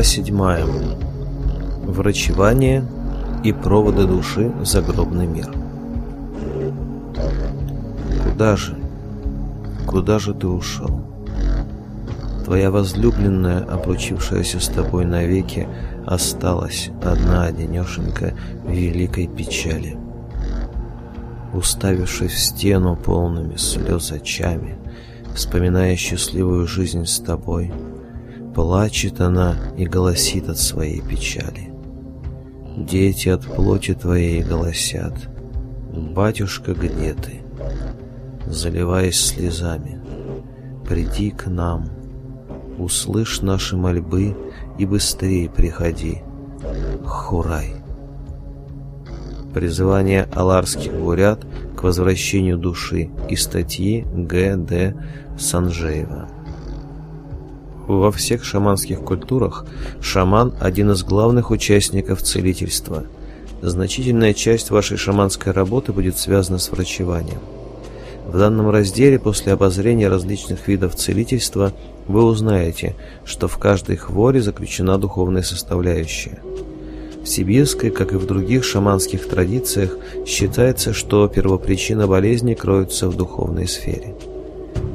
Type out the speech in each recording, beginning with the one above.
Глава 7. Врачевание и проводы души в загробный мир. Куда же? Куда же ты ушел? Твоя возлюбленная, обручившаяся с тобой навеки, осталась одна одинешенька в великой печали. Уставившись в стену полными слез очами, вспоминая счастливую жизнь с тобой — плачет она и голосит от своей печали. Дети от плоти твоей голосят. Батюшка, где ты? Заливаясь слезами, приди к нам. Услышь наши мольбы и быстрее приходи. Хурай. Призывание аларских бурят к возвращению души из статьи Г.Д. Санжеева. Во всех шаманских культурах шаман – один из главных участников целительства. Значительная часть вашей шаманской работы будет связана с врачеванием. В данном разделе после обозрения различных видов целительства вы узнаете, что в каждой хворе заключена духовная составляющая. В сибирской, как и в других шаманских традициях, считается, что первопричина болезни кроется в духовной сфере.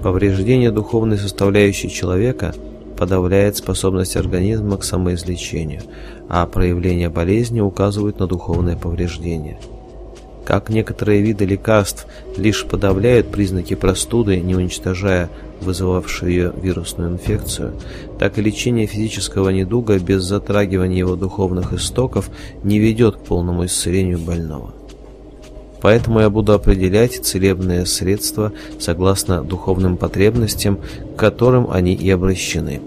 Повреждение духовной составляющей человека – подавляет способность организма к самоизлечению, а проявление болезни указывают на духовное повреждение. Как некоторые виды лекарств лишь подавляют признаки простуды, не уничтожая вызывавшую ее вирусную инфекцию, так и лечение физического недуга без затрагивания его духовных истоков не ведет к полному исцелению больного. Поэтому я буду определять целебные средства согласно духовным потребностям, к которым они и обращены.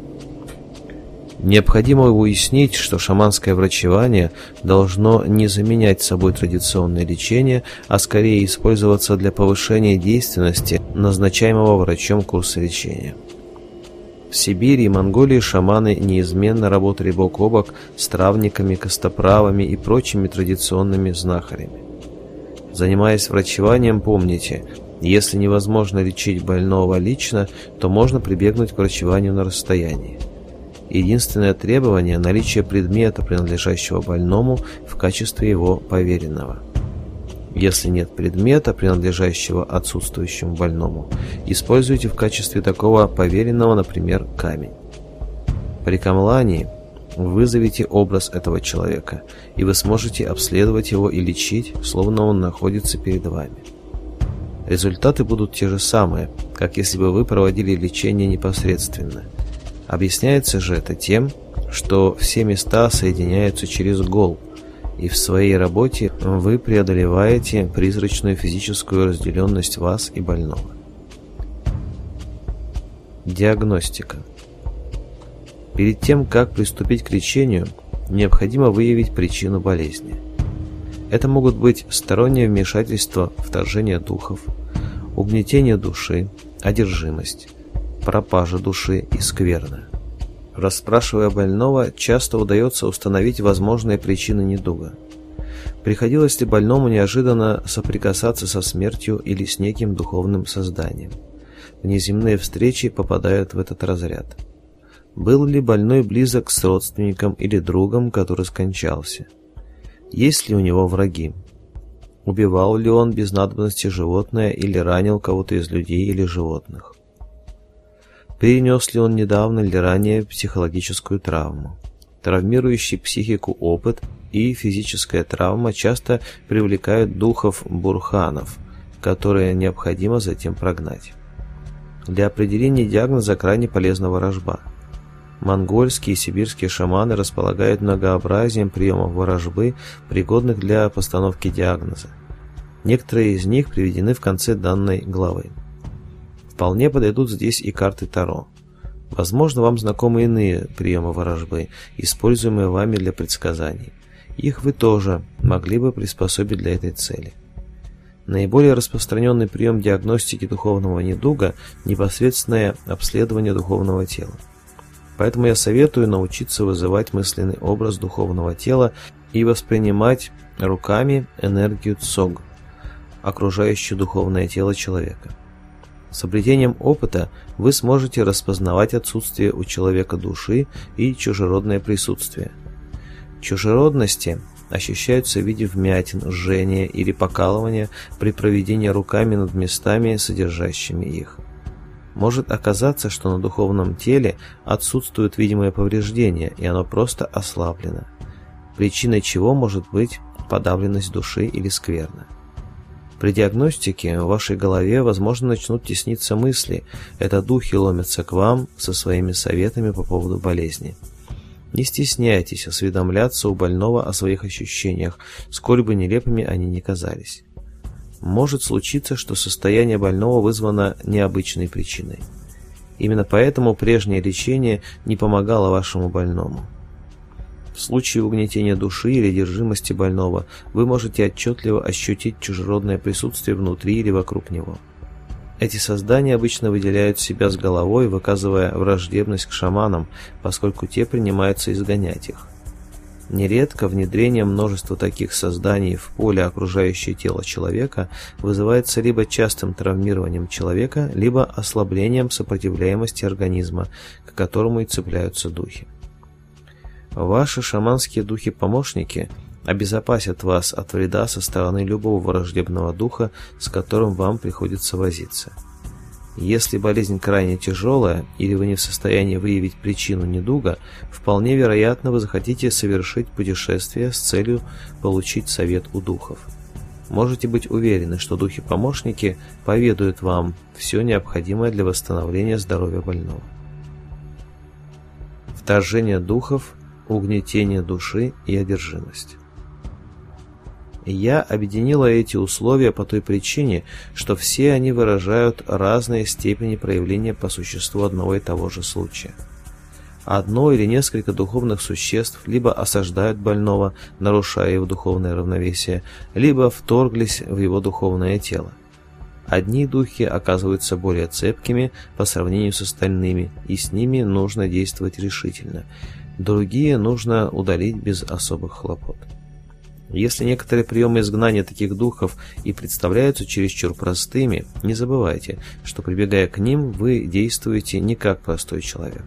Необходимо уяснить, что шаманское врачевание должно не заменять собой традиционное лечение, а скорее использоваться для повышения действенности назначаемого врачом курса лечения. В Сибири и Монголии шаманы неизменно работали бок о бок с травниками, костоправами и прочими традиционными знахарями. Занимаясь врачеванием, помните, если невозможно лечить больного лично, то можно прибегнуть к врачеванию на расстоянии. Единственное требование – наличие предмета, принадлежащего больному в качестве его поверенного. Если нет предмета, принадлежащего отсутствующему больному, используйте в качестве такого поверенного, например, камень. При камлании – Вызовите образ этого человека, и вы сможете обследовать его и лечить, словно он находится перед вами. Результаты будут те же самые, как если бы вы проводили лечение непосредственно. Объясняется же это тем, что все места соединяются через гол, и в своей работе вы преодолеваете призрачную физическую разделенность вас и больного. Диагностика. Перед тем, как приступить к лечению, необходимо выявить причину болезни. Это могут быть сторонние вмешательства, вторжение духов, угнетение души, одержимость, пропажа души и скверны. Расспрашивая больного, часто удается установить возможные причины недуга. Приходилось ли больному неожиданно соприкасаться со смертью или с неким духовным созданием? Внеземные встречи попадают в этот разряд – был ли больной близок с родственником или другом, который скончался? Есть ли у него враги? Убивал ли он без надобности животное или ранил кого-то из людей или животных? Перенес ли он недавно или ранее психологическую травму? Травмирующий психику опыт и физическая травма часто привлекают духов-бурханов, которые необходимо затем прогнать. Для определения диагноза крайне полезна ворожба – Монгольские и сибирские шаманы располагают многообразием приемов ворожбы, пригодных для постановки диагноза. Некоторые из них приведены в конце данной главы. Вполне подойдут здесь и карты Таро. Возможно, вам знакомы иные приемы ворожбы, используемые вами для предсказаний. Их вы тоже могли бы приспособить для этой цели. Наиболее распространенный прием диагностики духовного недуга – непосредственное обследование духовного тела. Поэтому я советую научиться вызывать мысленный образ духовного тела и воспринимать руками энергию цог, окружающее духовное тело человека. С обретением опыта вы сможете распознавать отсутствие у человека души и чужеродное присутствие. Чужеродности ощущаются в виде вмятин, жжения или покалывания при проведении руками над местами, содержащими их может оказаться, что на духовном теле отсутствует видимое повреждение, и оно просто ослаблено, причиной чего может быть подавленность души или скверна. При диагностике в вашей голове, возможно, начнут тесниться мысли. Это духи ломятся к вам со своими советами по поводу болезни. Не стесняйтесь осведомляться у больного о своих ощущениях, сколь бы нелепыми они ни казались. Может случиться, что состояние больного вызвано необычной причиной. Именно поэтому прежнее лечение не помогало вашему больному. В случае угнетения души или держимости больного вы можете отчетливо ощутить чужеродное присутствие внутри или вокруг него. Эти создания обычно выделяют себя с головой, выказывая враждебность к шаманам, поскольку те принимаются изгонять их. Нередко внедрение множества таких созданий в поле окружающее тело человека вызывается либо частым травмированием человека, либо ослаблением сопротивляемости организма, к которому и цепляются духи. Ваши шаманские духи-помощники обезопасят вас от вреда со стороны любого враждебного духа, с которым вам приходится возиться – если болезнь крайне тяжелая или вы не в состоянии выявить причину недуга, вполне вероятно вы захотите совершить путешествие с целью получить совет у духов. Можете быть уверены, что духи-помощники поведают вам все необходимое для восстановления здоровья больного. Вторжение духов, угнетение души и одержимость. Я объединила эти условия по той причине, что все они выражают разные степени проявления по существу одного и того же случая. Одно или несколько духовных существ либо осаждают больного, нарушая его духовное равновесие, либо вторглись в его духовное тело. Одни духи оказываются более цепкими по сравнению с остальными, и с ними нужно действовать решительно. Другие нужно удалить без особых хлопот. Если некоторые приемы изгнания таких духов и представляются чересчур простыми, не забывайте, что прибегая к ним, вы действуете не как простой человек.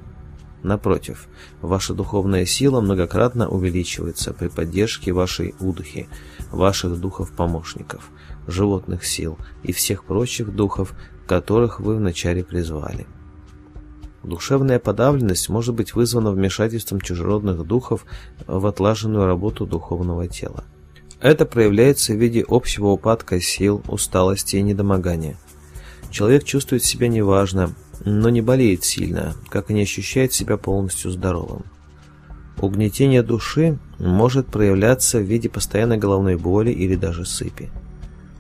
Напротив, ваша духовная сила многократно увеличивается при поддержке вашей удухи, ваших духов-помощников, животных сил и всех прочих духов, которых вы вначале призвали. Душевная подавленность может быть вызвана вмешательством чужеродных духов в отлаженную работу духовного тела. Это проявляется в виде общего упадка сил, усталости и недомогания. Человек чувствует себя неважно, но не болеет сильно, как и не ощущает себя полностью здоровым. Угнетение души может проявляться в виде постоянной головной боли или даже сыпи.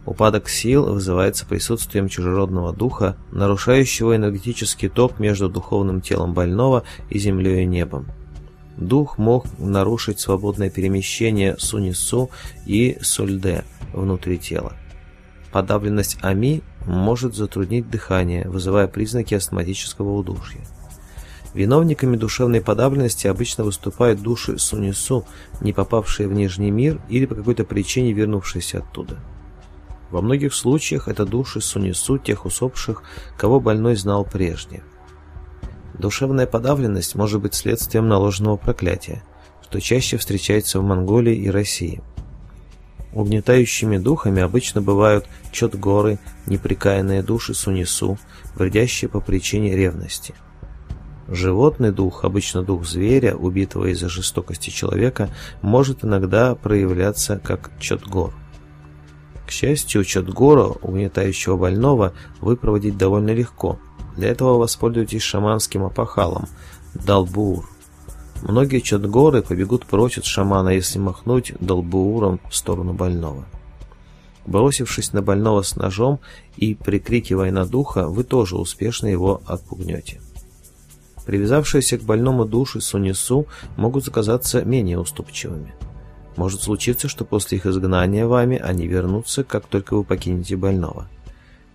Упадок сил вызывается присутствием чужеродного духа, нарушающего энергетический ток между духовным телом больного и землей и небом. Дух мог нарушить свободное перемещение сунису и сульде внутри тела. Подавленность ами может затруднить дыхание, вызывая признаки астматического удушья. Виновниками душевной подавленности обычно выступают души сунису, не попавшие в нижний мир или по какой-то причине вернувшиеся оттуда. Во многих случаях это души сунису тех усопших, кого больной знал прежде. Душевная подавленность может быть следствием наложенного проклятия, что чаще встречается в Монголии и России. Угнетающими духами обычно бывают чотгоры, неприкаянные души сунису, вредящие по причине ревности. Животный дух, обычно дух зверя, убитого из-за жестокости человека, может иногда проявляться как чотгор. К счастью, чотгора, угнетающего больного, выпроводить довольно легко – для этого воспользуйтесь шаманским опахалом – долбуур. Многие чатгоры побегут прочь от шамана, если махнуть долбууром в сторону больного. Бросившись на больного с ножом и прикрикивая на духа, вы тоже успешно его отпугнете. Привязавшиеся к больному души сунису могут оказаться менее уступчивыми. Может случиться, что после их изгнания вами они вернутся, как только вы покинете больного.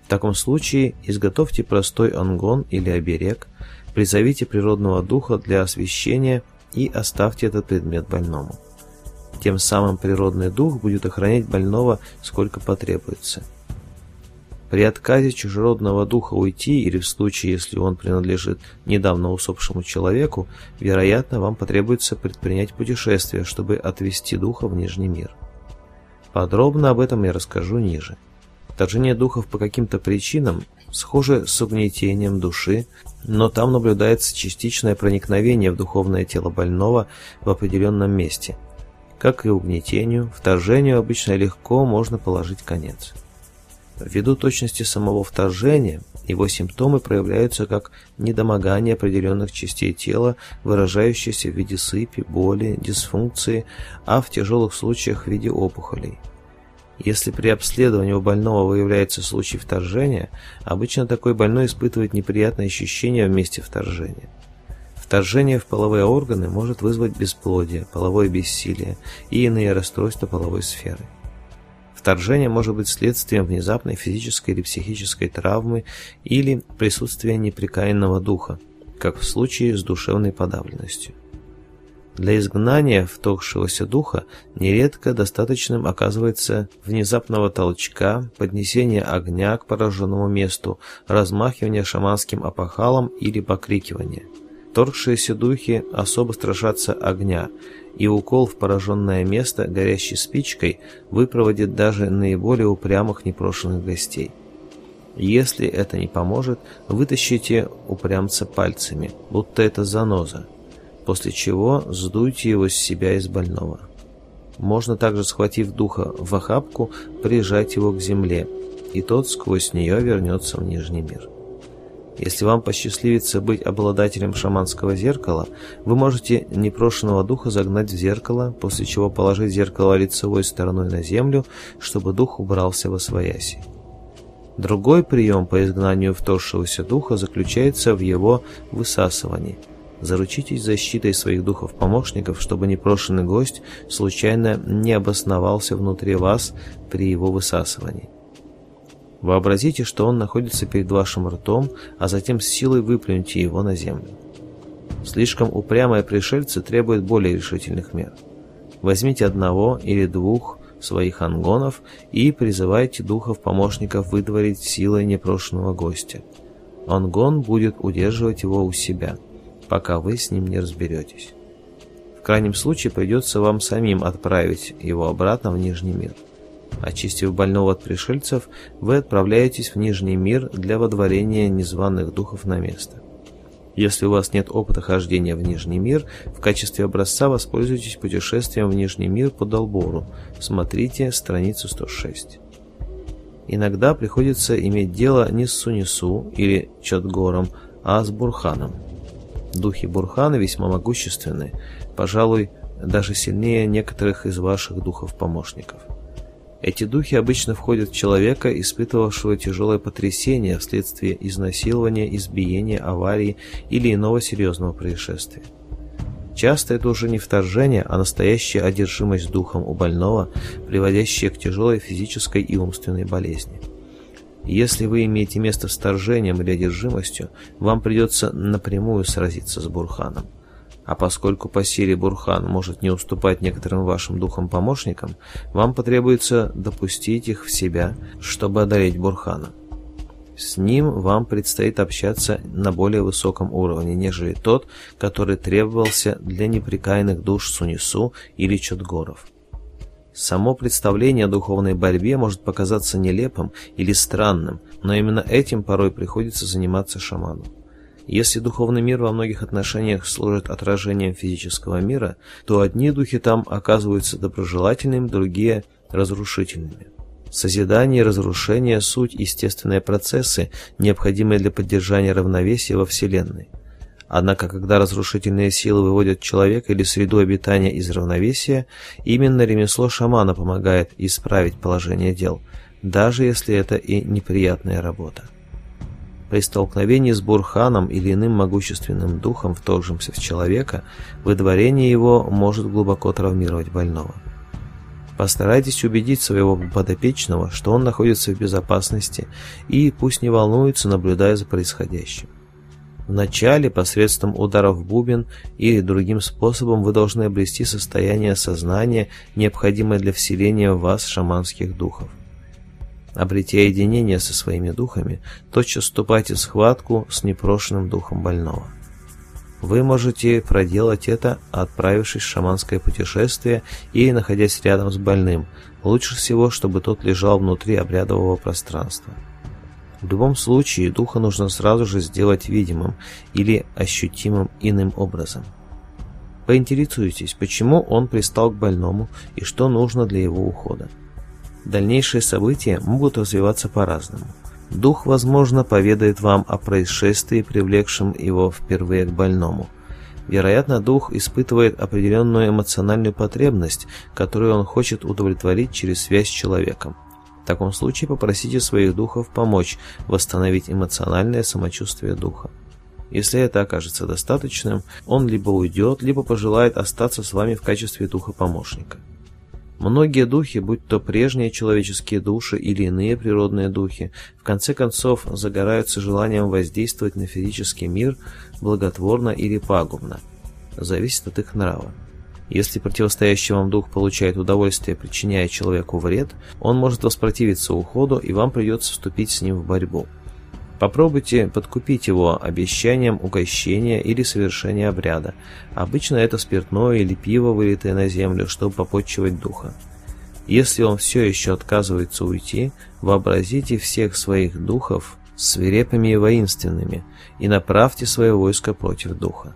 В таком случае изготовьте простой ангон или оберег, призовите природного духа для освещения и оставьте этот предмет больному. Тем самым природный дух будет охранять больного сколько потребуется. При отказе чужеродного духа уйти или в случае, если он принадлежит недавно усопшему человеку, вероятно, вам потребуется предпринять путешествие, чтобы отвести духа в Нижний мир. Подробно об этом я расскажу ниже. Вторжение духов по каким-то причинам схоже с угнетением души, но там наблюдается частичное проникновение в духовное тело больного в определенном месте. Как и угнетению, вторжению обычно легко можно положить конец. Ввиду точности самого вторжения, его симптомы проявляются как недомогание определенных частей тела, выражающиеся в виде сыпи, боли, дисфункции, а в тяжелых случаях в виде опухолей – если при обследовании у больного выявляется случай вторжения, обычно такой больной испытывает неприятные ощущения в месте вторжения. Вторжение в половые органы может вызвать бесплодие, половое бессилие и иные расстройства половой сферы. Вторжение может быть следствием внезапной физической или психической травмы или присутствия неприкаянного духа, как в случае с душевной подавленностью. Для изгнания вторгшегося духа нередко достаточным оказывается внезапного толчка, поднесения огня к пораженному месту, размахивания шаманским опахалом или покрикивания. Торгшиеся духи особо страшатся огня, и укол в пораженное место горящей спичкой выпроводит даже наиболее упрямых непрошенных гостей. Если это не поможет, вытащите упрямца пальцами, будто это заноза, после чего сдуйте его с себя из больного. Можно также, схватив духа в охапку, прижать его к земле, и тот сквозь нее вернется в Нижний мир. Если вам посчастливится быть обладателем шаманского зеркала, вы можете непрошенного духа загнать в зеркало, после чего положить зеркало лицевой стороной на землю, чтобы дух убрался во свояси. Другой прием по изгнанию вторшегося духа заключается в его высасывании – Заручитесь защитой своих духов-помощников, чтобы непрошенный гость случайно не обосновался внутри вас при его высасывании. Вообразите, что он находится перед вашим ртом, а затем с силой выплюньте его на землю. Слишком упрямые пришельцы требуют более решительных мер. Возьмите одного или двух своих ангонов и призывайте духов-помощников выдворить силой непрошенного гостя. Ангон будет удерживать его у себя – пока вы с ним не разберетесь. В крайнем случае придется вам самим отправить его обратно в Нижний мир. Очистив больного от пришельцев, вы отправляетесь в Нижний мир для водворения незваных духов на место. Если у вас нет опыта хождения в Нижний мир, в качестве образца воспользуйтесь путешествием в Нижний мир по Долбору. Смотрите страницу 106. Иногда приходится иметь дело не с Сунису или Чотгором, а с Бурханом. Духи Бурхана весьма могущественны, пожалуй, даже сильнее некоторых из ваших духов-помощников. Эти духи обычно входят в человека, испытывавшего тяжелое потрясение вследствие изнасилования, избиения, аварии или иного серьезного происшествия. Часто это уже не вторжение, а настоящая одержимость духом у больного, приводящая к тяжелой физической и умственной болезни. Если вы имеете место с торжением или одержимостью, вам придется напрямую сразиться с Бурханом. А поскольку по силе Бурхан может не уступать некоторым вашим духам-помощникам, вам потребуется допустить их в себя, чтобы одолеть Бурхана. С ним вам предстоит общаться на более высоком уровне, нежели тот, который требовался для неприкаянных душ Сунису или Чудгоров. Само представление о духовной борьбе может показаться нелепым или странным, но именно этим порой приходится заниматься шаману. Если духовный мир во многих отношениях служит отражением физического мира, то одни духи там оказываются доброжелательными, другие – разрушительными. Созидание и разрушение – суть естественные процессы, необходимые для поддержания равновесия во Вселенной. Однако, когда разрушительные силы выводят человека или среду обитания из равновесия, именно ремесло шамана помогает исправить положение дел, даже если это и неприятная работа. При столкновении с Бурханом или иным могущественным духом, вторгшимся в человека, выдворение его может глубоко травмировать больного. Постарайтесь убедить своего подопечного, что он находится в безопасности, и пусть не волнуется, наблюдая за происходящим. В начале посредством ударов в бубен или другим способом, вы должны обрести состояние сознания, необходимое для вселения в вас шаманских духов. Обретя единение со своими духами, тотчас вступайте в схватку с непрошенным духом больного. Вы можете проделать это, отправившись в шаманское путешествие и находясь рядом с больным. Лучше всего, чтобы тот лежал внутри обрядового пространства. В любом случае, духа нужно сразу же сделать видимым или ощутимым иным образом. Поинтересуйтесь, почему он пристал к больному и что нужно для его ухода. Дальнейшие события могут развиваться по-разному. Дух, возможно, поведает вам о происшествии, привлекшем его впервые к больному. Вероятно, дух испытывает определенную эмоциональную потребность, которую он хочет удовлетворить через связь с человеком. В таком случае попросите своих духов помочь восстановить эмоциональное самочувствие духа. Если это окажется достаточным, он либо уйдет, либо пожелает остаться с вами в качестве духа-помощника. Многие духи, будь то прежние человеческие души или иные природные духи, в конце концов загораются желанием воздействовать на физический мир благотворно или пагубно. Зависит от их нрава. Если противостоящий вам дух получает удовольствие, причиняя человеку вред, он может воспротивиться уходу, и вам придется вступить с ним в борьбу. Попробуйте подкупить его обещанием угощения или совершения обряда. Обычно это спиртное или пиво, вылитое на землю, чтобы попотчевать духа. Если он все еще отказывается уйти, вообразите всех своих духов свирепыми и воинственными и направьте свое войско против духа.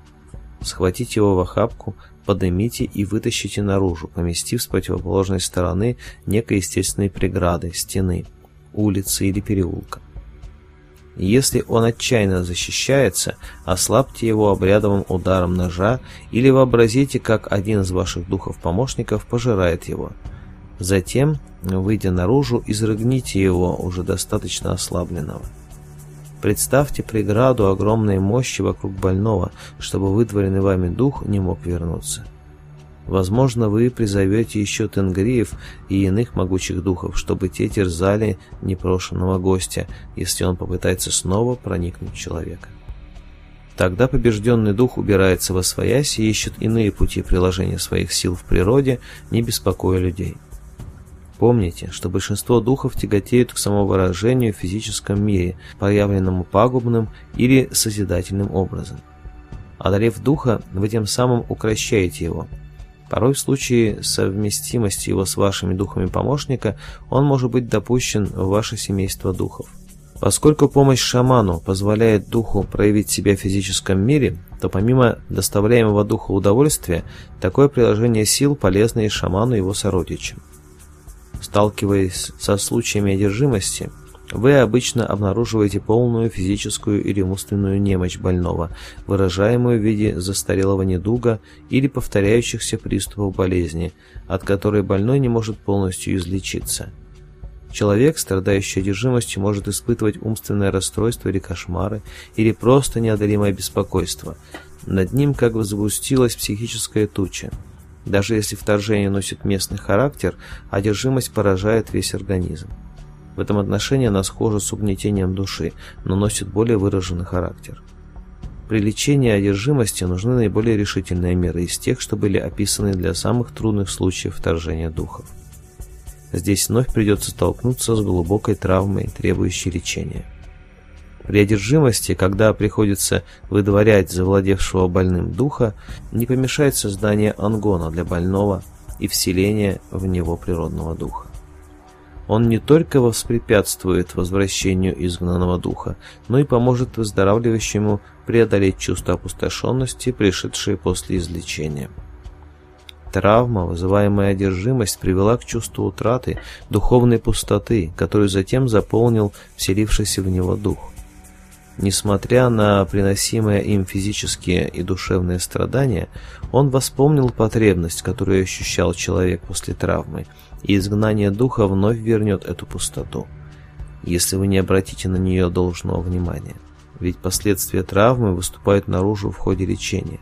Схватите его в охапку, поднимите и вытащите наружу, поместив с противоположной стороны некой естественной преграды, стены, улицы или переулка. Если он отчаянно защищается, ослабьте его обрядовым ударом ножа или вообразите, как один из ваших духов-помощников пожирает его. Затем, выйдя наружу, изрыгните его, уже достаточно ослабленного. Представьте преграду огромной мощи вокруг больного, чтобы выдворены вами дух не мог вернуться. Возможно, вы призовете еще тенгриев и иных могучих духов, чтобы те терзали непрошенного гостя, если он попытается снова проникнуть в человека. Тогда побежденный дух убирается во своясь и ищет иные пути приложения своих сил в природе, не беспокоя людей. Помните, что большинство духов тяготеют к самовыражению в физическом мире, проявленному пагубным или созидательным образом. Одарив духа, вы тем самым укращаете его. Порой в случае совместимости его с вашими духами помощника, он может быть допущен в ваше семейство духов. Поскольку помощь шаману позволяет духу проявить себя в физическом мире, то помимо доставляемого духу удовольствия, такое приложение сил полезно и шаману и его сородичам сталкиваясь со случаями одержимости, вы обычно обнаруживаете полную физическую или умственную немощь больного, выражаемую в виде застарелого недуга или повторяющихся приступов болезни, от которой больной не может полностью излечиться. Человек, страдающий одержимостью, может испытывать умственное расстройство или кошмары, или просто неодолимое беспокойство. Над ним как бы запустилась психическая туча – даже если вторжение носит местный характер, одержимость поражает весь организм. В этом отношении она схожа с угнетением души, но носит более выраженный характер. При лечении одержимости нужны наиболее решительные меры из тех, что были описаны для самых трудных случаев вторжения духов. Здесь вновь придется столкнуться с глубокой травмой, требующей лечения. При когда приходится выдворять завладевшего больным духа, не помешает создание ангона для больного и вселение в него природного духа. Он не только воспрепятствует возвращению изгнанного духа, но и поможет выздоравливающему преодолеть чувство опустошенности, пришедшее после излечения. Травма, вызываемая одержимость, привела к чувству утраты, духовной пустоты, которую затем заполнил вселившийся в него дух. Несмотря на приносимые им физические и душевные страдания, он вспомнил потребность, которую ощущал человек после травмы, и изгнание духа вновь вернет эту пустоту, если вы не обратите на нее должного внимания. Ведь последствия травмы выступают наружу в ходе лечения.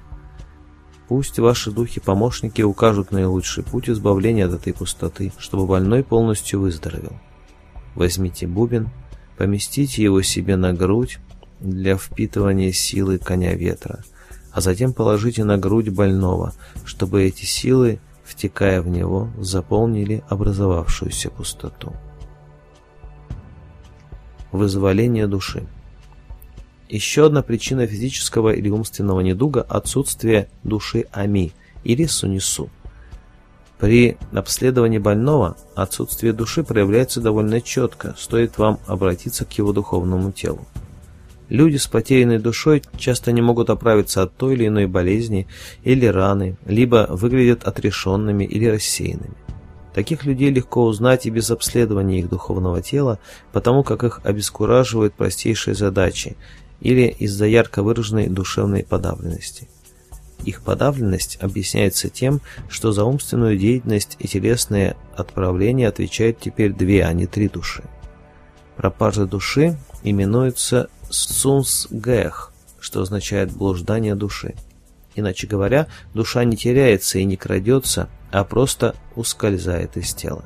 Пусть ваши духи-помощники укажут наилучший путь избавления от этой пустоты, чтобы больной полностью выздоровел. Возьмите бубен, поместите его себе на грудь, для впитывания силы коня ветра, а затем положите на грудь больного, чтобы эти силы, втекая в него, заполнили образовавшуюся пустоту. Вызволение души. Еще одна причина физического или умственного недуга – отсутствие души ами или сунису. При обследовании больного отсутствие души проявляется довольно четко, стоит вам обратиться к его духовному телу. Люди, с потерянной душой, часто не могут оправиться от той или иной болезни или раны, либо выглядят отрешенными или рассеянными. Таких людей легко узнать и без обследования их духовного тела, потому как их обескураживают простейшие задачи или из-за ярко выраженной душевной подавленности. Их подавленность объясняется тем, что за умственную деятельность и телесные отправления отвечают теперь две, а не три души. Пропажа души именуется сунс гэх, что означает блуждание души. Иначе говоря, душа не теряется и не крадется, а просто ускользает из тела.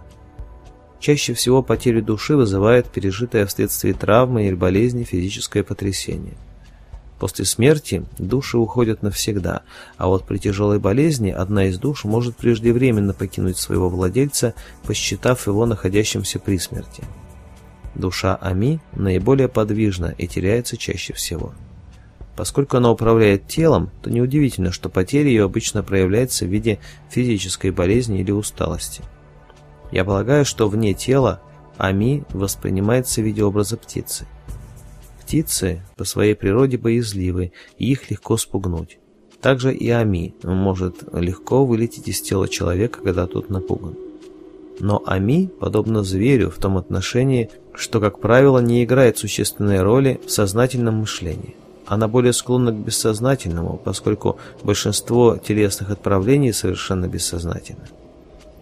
Чаще всего потерю души вызывает пережитое вследствие травмы или болезни физическое потрясение. После смерти души уходят навсегда, а вот при тяжелой болезни одна из душ может преждевременно покинуть своего владельца, посчитав его находящимся при смерти. Душа Ами наиболее подвижна и теряется чаще всего. Поскольку она управляет телом, то неудивительно, что потеря ее обычно проявляется в виде физической болезни или усталости. Я полагаю, что вне тела Ами воспринимается в виде образа птицы. Птицы по своей природе боязливы, и их легко спугнуть. Также и Ами может легко вылететь из тела человека, когда тот напуган. Но Ами подобно зверю в том отношении, что, как правило, не играет существенной роли в сознательном мышлении. Она более склонна к бессознательному, поскольку большинство телесных отправлений совершенно бессознательны.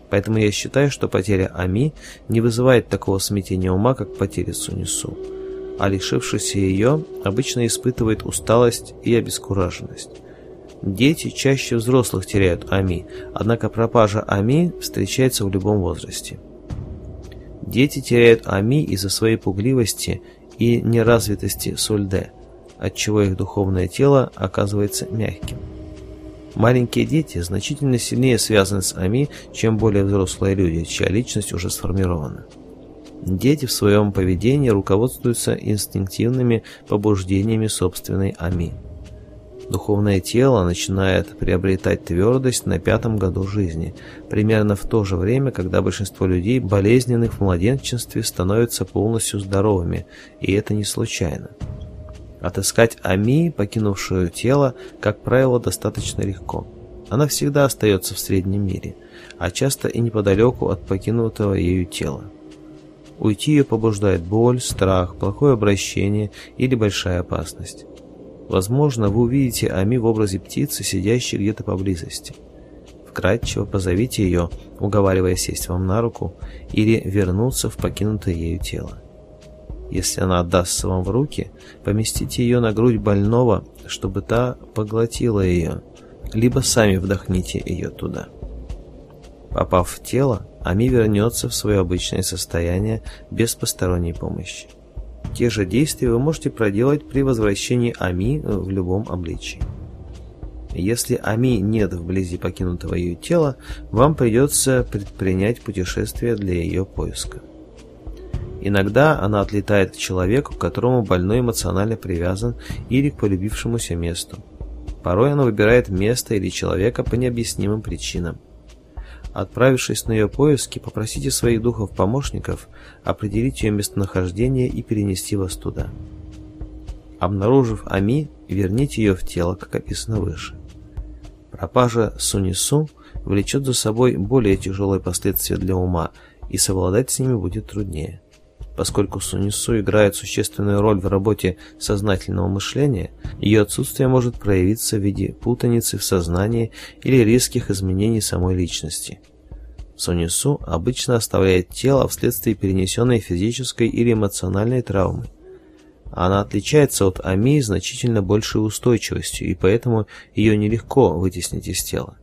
Поэтому я считаю, что потеря Ами не вызывает такого смятения ума, как потеря Сунису, а лишившийся ее обычно испытывает усталость и обескураженность. Дети чаще взрослых теряют Ами, однако пропажа Ами встречается в любом возрасте. Дети теряют ами из-за своей пугливости и неразвитости сульде, отчего их духовное тело оказывается мягким. Маленькие дети значительно сильнее связаны с ами, чем более взрослые люди, чья личность уже сформирована. Дети в своем поведении руководствуются инстинктивными побуждениями собственной ами – Духовное тело начинает приобретать твердость на пятом году жизни, примерно в то же время, когда большинство людей, болезненных в младенчестве, становятся полностью здоровыми, и это не случайно. Отыскать Ами, покинувшую тело, как правило, достаточно легко. Она всегда остается в среднем мире, а часто и неподалеку от покинутого ею тела. Уйти ее побуждает боль, страх, плохое обращение или большая опасность. Возможно, вы увидите Ами в образе птицы, сидящей где-то поблизости. Вкратчиво позовите ее, уговаривая сесть вам на руку или вернуться в покинутое ею тело. Если она отдастся вам в руки, поместите ее на грудь больного, чтобы та поглотила ее, либо сами вдохните ее туда. Попав в тело, Ами вернется в свое обычное состояние без посторонней помощи те же действия вы можете проделать при возвращении Ами э, в любом обличии. Если Ами нет вблизи покинутого ее тела, вам придется предпринять путешествие для ее поиска. Иногда она отлетает к человеку, к которому больной эмоционально привязан или к полюбившемуся месту. Порой она выбирает место или человека по необъяснимым причинам – Отправившись на ее поиски, попросите своих духов-помощников определить ее местонахождение и перенести вас туда. Обнаружив Ами, верните ее в тело, как описано выше. Пропажа Сунису влечет за собой более тяжелые последствия для ума, и совладать с ними будет труднее поскольку Сунису играет существенную роль в работе сознательного мышления, ее отсутствие может проявиться в виде путаницы в сознании или резких изменений самой личности. Сунису обычно оставляет тело вследствие перенесенной физической или эмоциональной травмы. Она отличается от Ами значительно большей устойчивостью, и поэтому ее нелегко вытеснить из тела.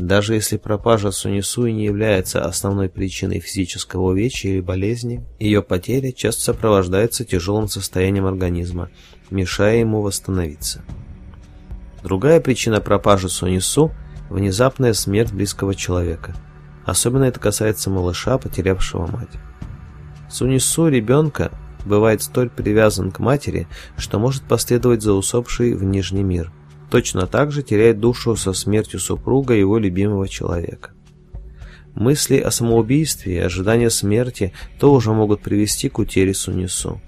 Даже если пропажа Сунисуи не является основной причиной физического увечья или болезни, ее потеря часто сопровождается тяжелым состоянием организма, мешая ему восстановиться. Другая причина пропажи Сунису – внезапная смерть близкого человека. Особенно это касается малыша, потерявшего мать. Сунису ребенка бывает столь привязан к матери, что может последовать за усопшей в Нижний мир – точно так же теряет душу со смертью супруга его любимого человека. Мысли о самоубийстве и ожидание смерти тоже могут привести к утере Сунису.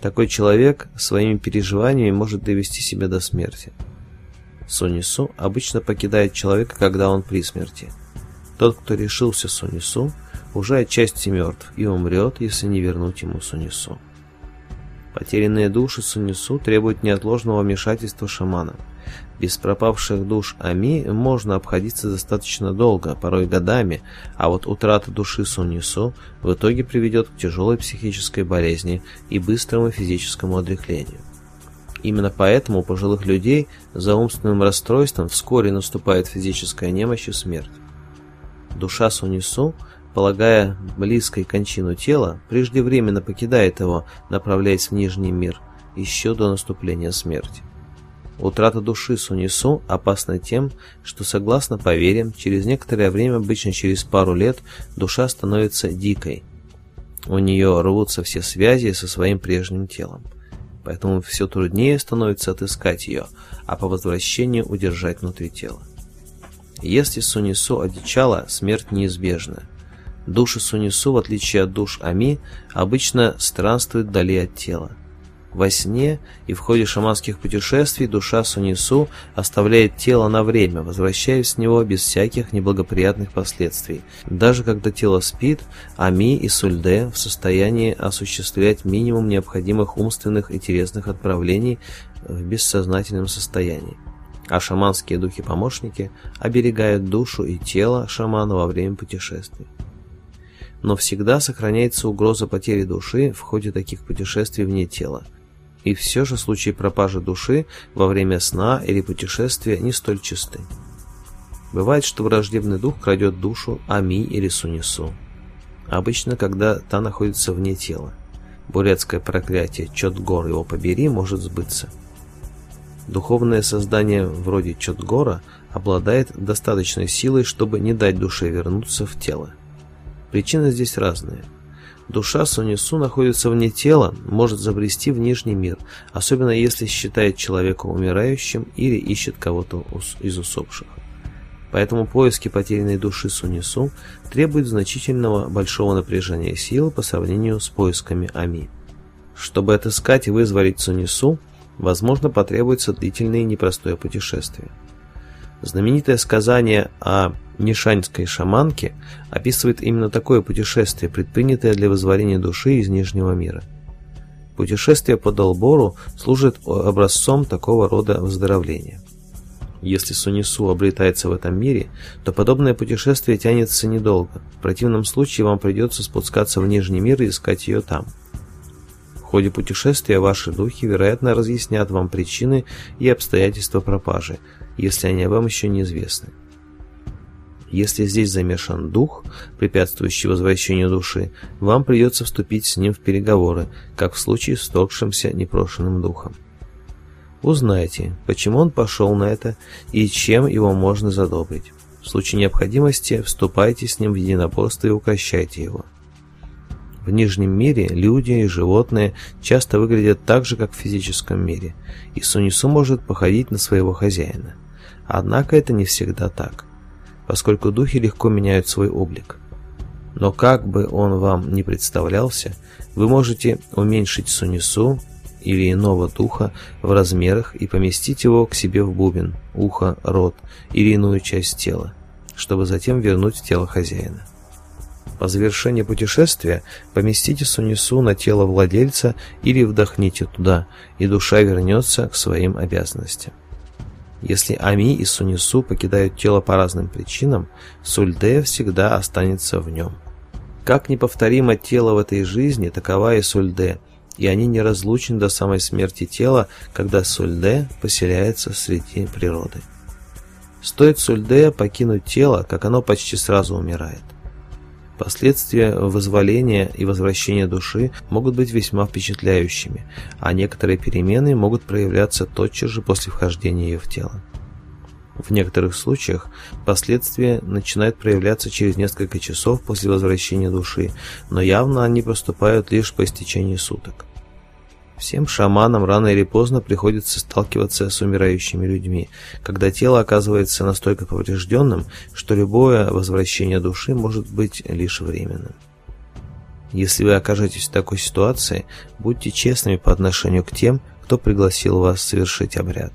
Такой человек своими переживаниями может довести себя до смерти. Сунису обычно покидает человека, когда он при смерти. Тот, кто решился Сунису, уже отчасти мертв и умрет, если не вернуть ему Сунису. Потерянные души Сунису требуют неотложного вмешательства шамана – без пропавших душ Ами можно обходиться достаточно долго, порой годами, а вот утрата души Сунису в итоге приведет к тяжелой психической болезни и быстрому физическому отрехлению. Именно поэтому у пожилых людей за умственным расстройством вскоре наступает физическая немощь и смерть. Душа Сунису, полагая близкой кончину тела, преждевременно покидает его, направляясь в Нижний мир, еще до наступления смерти. Утрата души Сунису опасна тем, что, согласно поверьям, через некоторое время, обычно через пару лет, душа становится дикой. У нее рвутся все связи со своим прежним телом. Поэтому все труднее становится отыскать ее, а по возвращении удержать внутри тела. Если Сунису одичала, смерть неизбежна. Души Сунису, в отличие от душ Ами, обычно странствуют вдали от тела во сне и в ходе шаманских путешествий душа Сунису оставляет тело на время, возвращаясь с него без всяких неблагоприятных последствий. Даже когда тело спит, Ами и Сульде в состоянии осуществлять минимум необходимых умственных и телесных отправлений в бессознательном состоянии. А шаманские духи-помощники оберегают душу и тело шамана во время путешествий но всегда сохраняется угроза потери души в ходе таких путешествий вне тела. И все же случаи пропажи души во время сна или путешествия не столь чисты. Бывает, что враждебный дух крадет душу Ами или Сунису. Обычно, когда та находится вне тела. бурецкое проклятие Чотгор его побери может сбыться. Духовное создание вроде Чотгора обладает достаточной силой, чтобы не дать душе вернуться в тело. Причины здесь разные – Душа Сонису находится вне тела, может забрести в нижний мир, особенно если считает человека умирающим или ищет кого-то из усопших. Поэтому поиски потерянной души Сунису требуют значительного большого напряжения сил по сравнению с поисками Ами. Чтобы отыскать и вызволить Сунису, возможно потребуется длительное и непростое путешествие – Знаменитое сказание о Нишанской шаманке описывает именно такое путешествие, предпринятое для вызволения души из Нижнего мира. Путешествие по Долбору служит образцом такого рода выздоровления. Если Сунису обретается в этом мире, то подобное путешествие тянется недолго. В противном случае вам придется спускаться в Нижний мир и искать ее там. В ходе путешествия ваши духи, вероятно, разъяснят вам причины и обстоятельства пропажи – если они вам еще не известны. Если здесь замешан дух, препятствующий возвращению души, вам придется вступить с ним в переговоры, как в случае с торгшимся непрошенным духом. Узнайте, почему он пошел на это и чем его можно задобрить. В случае необходимости вступайте с ним в единоборство и укращайте его. В нижнем мире люди и животные часто выглядят так же, как в физическом мире, и Сунису может походить на своего хозяина – Однако это не всегда так, поскольку духи легко меняют свой облик. Но как бы он вам ни представлялся, вы можете уменьшить сунису или иного духа в размерах и поместить его к себе в бубен, ухо, рот или иную часть тела, чтобы затем вернуть тело хозяина. По завершении путешествия поместите сунису на тело владельца или вдохните туда, и душа вернется к своим обязанностям. Если Ами и Сунису покидают тело по разным причинам, Сульде всегда останется в нем. Как неповторимо тело в этой жизни, такова и Сульде, и они неразлучны до самой смерти тела, когда Сульде поселяется среди природы. Стоит Сульде покинуть тело, как оно почти сразу умирает. Последствия возволения и возвращения души могут быть весьма впечатляющими, а некоторые перемены могут проявляться тотчас же после вхождения ее в тело. В некоторых случаях последствия начинают проявляться через несколько часов после возвращения души, но явно они поступают лишь по истечении суток. Всем шаманам рано или поздно приходится сталкиваться с умирающими людьми, когда тело оказывается настолько поврежденным, что любое возвращение души может быть лишь временным. Если вы окажетесь в такой ситуации, будьте честными по отношению к тем, кто пригласил вас совершить обряд.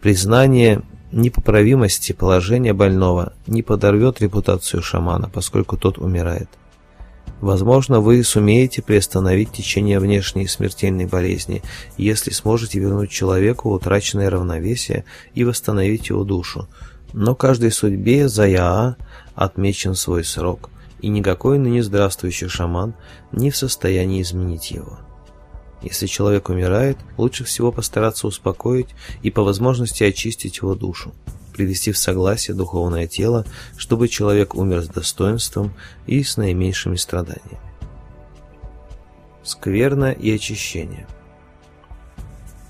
Признание непоправимости положения больного не подорвет репутацию шамана, поскольку тот умирает. Возможно, вы сумеете приостановить течение внешней смертельной болезни, если сможете вернуть человеку утраченное равновесие и восстановить его душу. Но каждой судьбе за Яа отмечен свой срок, и никакой ныне здравствующий шаман не в состоянии изменить его. Если человек умирает, лучше всего постараться успокоить и по возможности очистить его душу, привести в согласие духовное тело, чтобы человек умер с достоинством и с наименьшими страданиями. Скверна и очищение –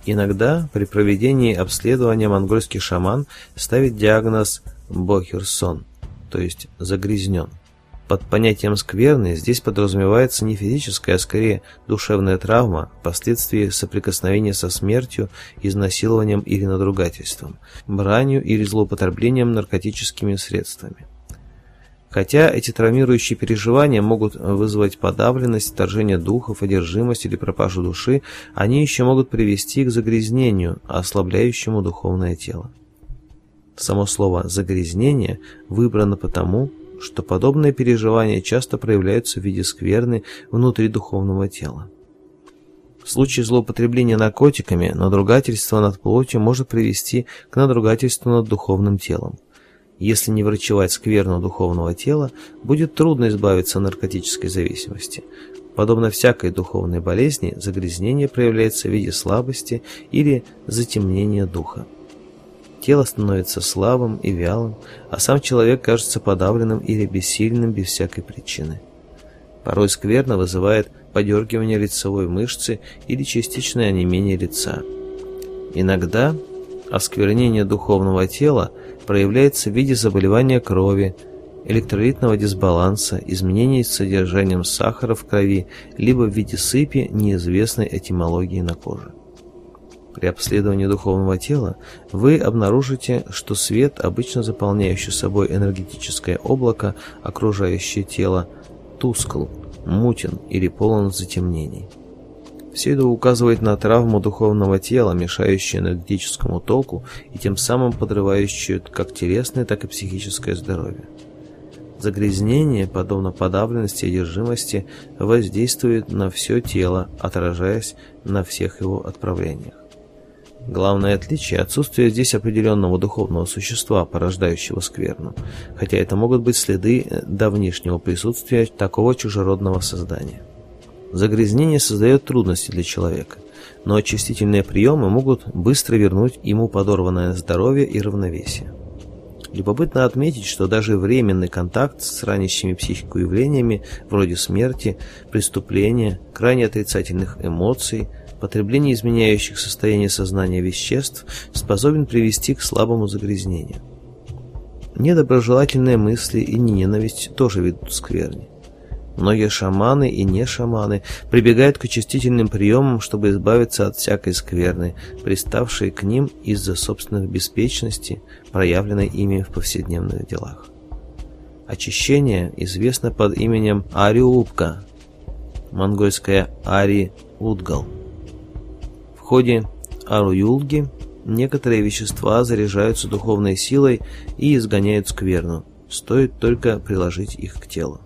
Иногда при проведении обследования монгольский шаман ставит диагноз «бохерсон», то есть «загрязнен». Под понятием «скверны» здесь подразумевается не физическая, а скорее душевная травма впоследствии соприкосновения со смертью, изнасилованием или надругательством, бранью или злоупотреблением наркотическими средствами. Хотя эти травмирующие переживания могут вызвать подавленность, торжение духов, одержимость или пропажу души, они еще могут привести к загрязнению, ослабляющему духовное тело. Само слово «загрязнение» выбрано потому, что подобные переживания часто проявляются в виде скверны внутри духовного тела. В случае злоупотребления наркотиками надругательство над плотью может привести к надругательству над духовным телом. Если не врачевать скверну духовного тела, будет трудно избавиться от наркотической зависимости. Подобно всякой духовной болезни, загрязнение проявляется в виде слабости или затемнения духа. Тело становится слабым и вялым, а сам человек кажется подавленным или бессильным без всякой причины. Порой скверно вызывает подергивание лицевой мышцы или частичное онемение лица. Иногда осквернение духовного тела проявляется в виде заболевания крови, электролитного дисбаланса, изменений с содержанием сахара в крови, либо в виде сыпи неизвестной этимологии на коже. При обследовании духовного тела вы обнаружите, что свет, обычно заполняющий собой энергетическое облако, окружающее тело, тускл, мутен или полон затемнений. Все это указывает на травму духовного тела, мешающую энергетическому току и тем самым подрывающую как телесное, так и психическое здоровье. Загрязнение, подобно подавленности и одержимости, воздействует на все тело, отражаясь на всех его отправлениях. Главное отличие – отсутствие здесь определенного духовного существа, порождающего скверну, хотя это могут быть следы э, давнишнего присутствия такого чужеродного создания. Загрязнение создает трудности для человека, но очистительные приемы могут быстро вернуть ему подорванное здоровье и равновесие. Любопытно отметить, что даже временный контакт с ранящими психику явлениями, вроде смерти, преступления, крайне отрицательных эмоций – Потребление изменяющих состояние сознания веществ способен привести к слабому загрязнению. Недоброжелательные мысли и ненависть тоже ведут к скверне. Многие шаманы и не шаманы прибегают к очистительным приемам, чтобы избавиться от всякой скверны, приставшей к ним из-за собственных беспечности, проявленной ими в повседневных делах. Очищение известно под именем Ариупка, монгольское Ари Утгал – ходе аруюлги некоторые вещества заряжаются духовной силой и изгоняют скверну. Стоит только приложить их к телу.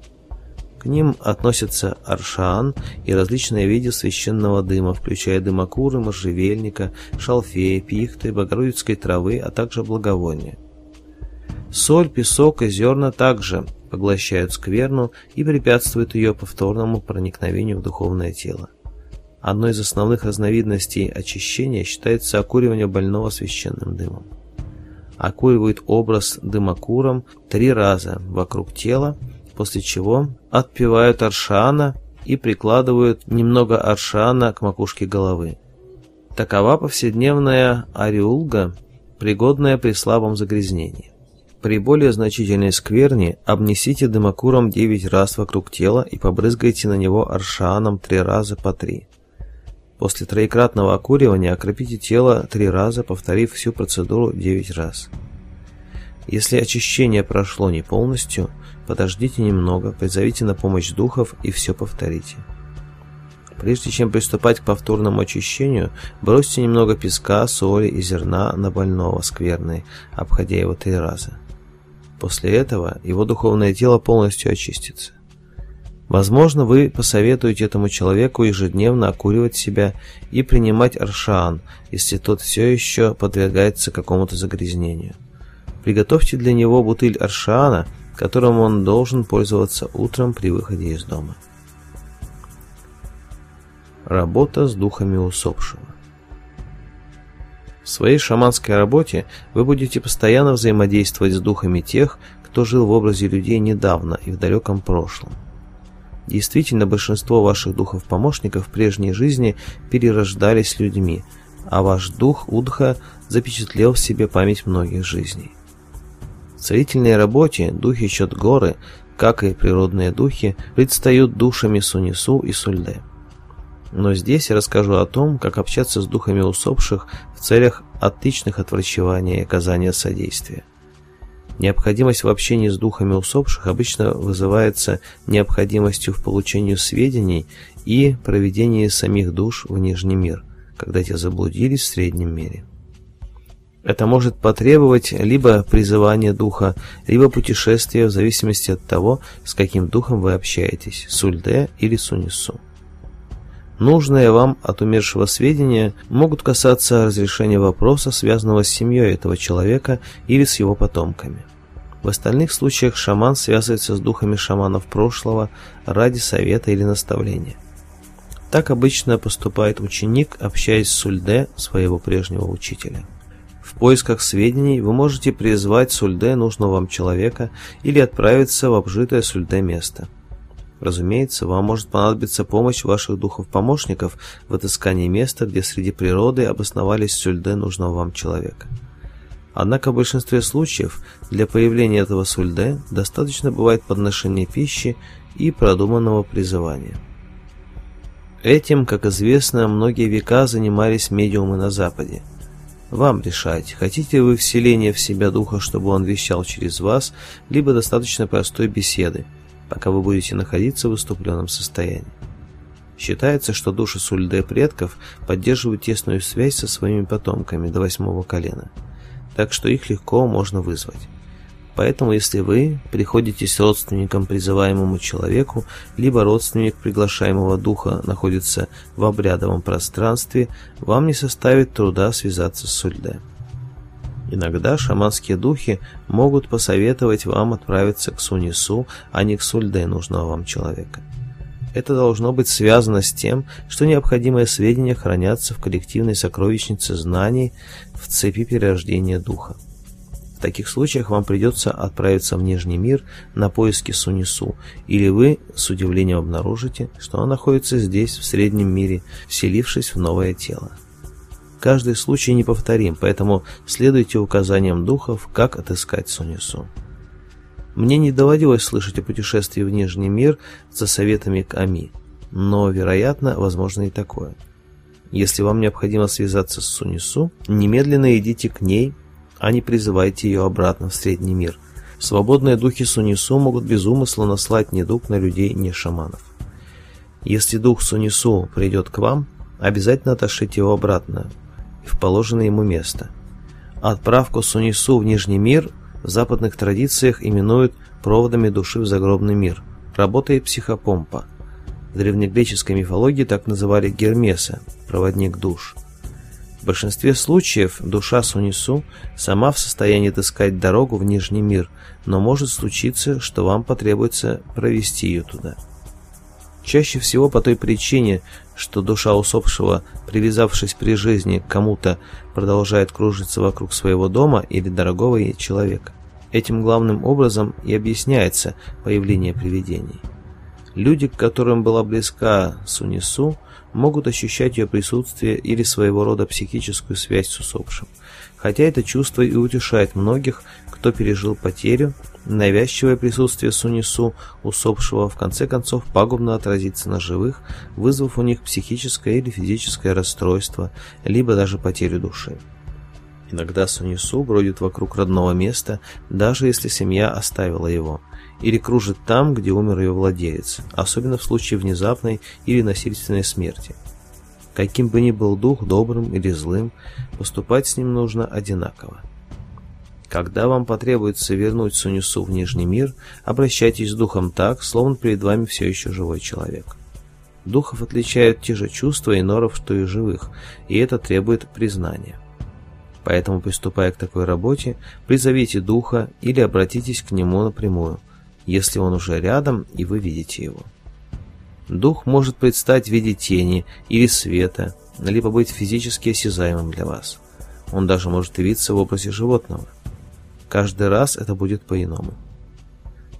К ним относятся аршан и различные виды священного дыма, включая дымокуры, можжевельника, шалфея, пихты, богородицкой травы, а также благовония. Соль, песок и зерна также поглощают скверну и препятствуют ее повторному проникновению в духовное тело. Одной из основных разновидностей очищения считается окуривание больного священным дымом. Окуривают образ дымокуром три раза вокруг тела, после чего отпивают аршана и прикладывают немного аршана к макушке головы. Такова повседневная ореулга, пригодная при слабом загрязнении. При более значительной скверне обнесите дымокуром 9 раз вокруг тела и побрызгайте на него аршаном 3 раза по 3. После троекратного окуривания окропите тело три раза, повторив всю процедуру 9 раз. Если очищение прошло не полностью, подождите немного, призовите на помощь духов и все повторите. Прежде чем приступать к повторному очищению, бросьте немного песка, соли и зерна на больного скверны, обходя его три раза. После этого его духовное тело полностью очистится. Возможно, вы посоветуете этому человеку ежедневно окуривать себя и принимать аршан, если тот все еще подвергается какому-то загрязнению. Приготовьте для него бутыль аршана, которым он должен пользоваться утром при выходе из дома. Работа с духами усопшего. В своей шаманской работе вы будете постоянно взаимодействовать с духами тех, кто жил в образе людей недавно и в далеком прошлом. Действительно, большинство ваших духов-помощников в прежней жизни перерождались людьми, а ваш дух Удха запечатлел в себе память многих жизней. В целительной работе духи Чотгоры, как и природные духи, предстают душами Сунису и Сульде. Но здесь я расскажу о том, как общаться с духами усопших в целях отличных от врачевания и оказания содействия. Необходимость в общении с духами усопших обычно вызывается необходимостью в получении сведений и проведении самих душ в Нижний мир, когда те заблудились в Среднем мире. Это может потребовать либо призывания духа, либо путешествия в зависимости от того, с каким духом вы общаетесь, сульде или сунису. Нужные вам от умершего сведения могут касаться разрешения вопроса, связанного с семьей этого человека или с его потомками. В остальных случаях шаман связывается с духами шаманов прошлого ради совета или наставления. Так обычно поступает ученик, общаясь с Сульде, своего прежнего учителя. В поисках сведений вы можете призвать Сульде нужного вам человека или отправиться в обжитое Сульде место – Разумеется, вам может понадобиться помощь ваших духов-помощников в отыскании места, где среди природы обосновались сульде нужного вам человека. Однако в большинстве случаев для появления этого сульде достаточно бывает подношения пищи и продуманного призывания. Этим, как известно, многие века занимались медиумы на Западе. Вам решать, хотите вы вселение в себя духа, чтобы он вещал через вас, либо достаточно простой беседы – пока вы будете находиться в выступленном состоянии. Считается, что души сульды предков поддерживают тесную связь со своими потомками до восьмого колена, так что их легко можно вызвать. Поэтому, если вы приходите с родственником призываемому человеку, либо родственник приглашаемого духа находится в обрядовом пространстве, вам не составит труда связаться с сульдой. Иногда шаманские духи могут посоветовать вам отправиться к Сунису, а не к Сульде нужного вам человека. Это должно быть связано с тем, что необходимые сведения хранятся в коллективной сокровищнице знаний в цепи перерождения духа. В таких случаях вам придется отправиться в Нижний мир на поиски Сунису, или вы с удивлением обнаружите, что она находится здесь, в Среднем мире, вселившись в новое тело каждый случай неповторим, поэтому следуйте указаниям духов, как отыскать Сунису. Мне не доводилось слышать о путешествии в Нижний мир за советами к Ами, но, вероятно, возможно и такое. Если вам необходимо связаться с Сунису, немедленно идите к ней, а не призывайте ее обратно в Средний мир. Свободные духи Сунису могут без умысла наслать недуг на людей не шаманов. Если дух Сунису придет к вам, обязательно отошлите его обратно, в положенное ему место. Отправку Сунису в Нижний мир в западных традициях именуют проводами души в загробный мир. Работая психопомпа. В древнегреческой мифологии так называли Гермеса, проводник душ. В большинстве случаев душа Сунису сама в состоянии отыскать дорогу в Нижний мир, но может случиться, что вам потребуется провести ее туда. Чаще всего по той причине, что душа усопшего, привязавшись при жизни к кому-то, продолжает кружиться вокруг своего дома или дорогого ей человека. Этим главным образом и объясняется появление привидений. Люди, к которым была близка Сунису, могут ощущать ее присутствие или своего рода психическую связь с усопшим, хотя это чувство и утешает многих, кто пережил потерю Навязчивое присутствие Сунису усопшего в конце концов пагубно отразится на живых, вызвав у них психическое или физическое расстройство, либо даже потерю души. Иногда Сунису бродит вокруг родного места, даже если семья оставила его, или кружит там, где умер ее владелец, особенно в случае внезапной или насильственной смерти. Каким бы ни был дух, добрым или злым, поступать с ним нужно одинаково. Когда вам потребуется вернуть Сунису в Нижний мир, обращайтесь с духом так, словно перед вами все еще живой человек. Духов отличают те же чувства и норов, что и живых, и это требует признания. Поэтому, приступая к такой работе, призовите духа или обратитесь к нему напрямую, если он уже рядом и вы видите его. Дух может предстать в виде тени или света, либо быть физически осязаемым для вас. Он даже может явиться в образе животного. Каждый раз это будет по-иному.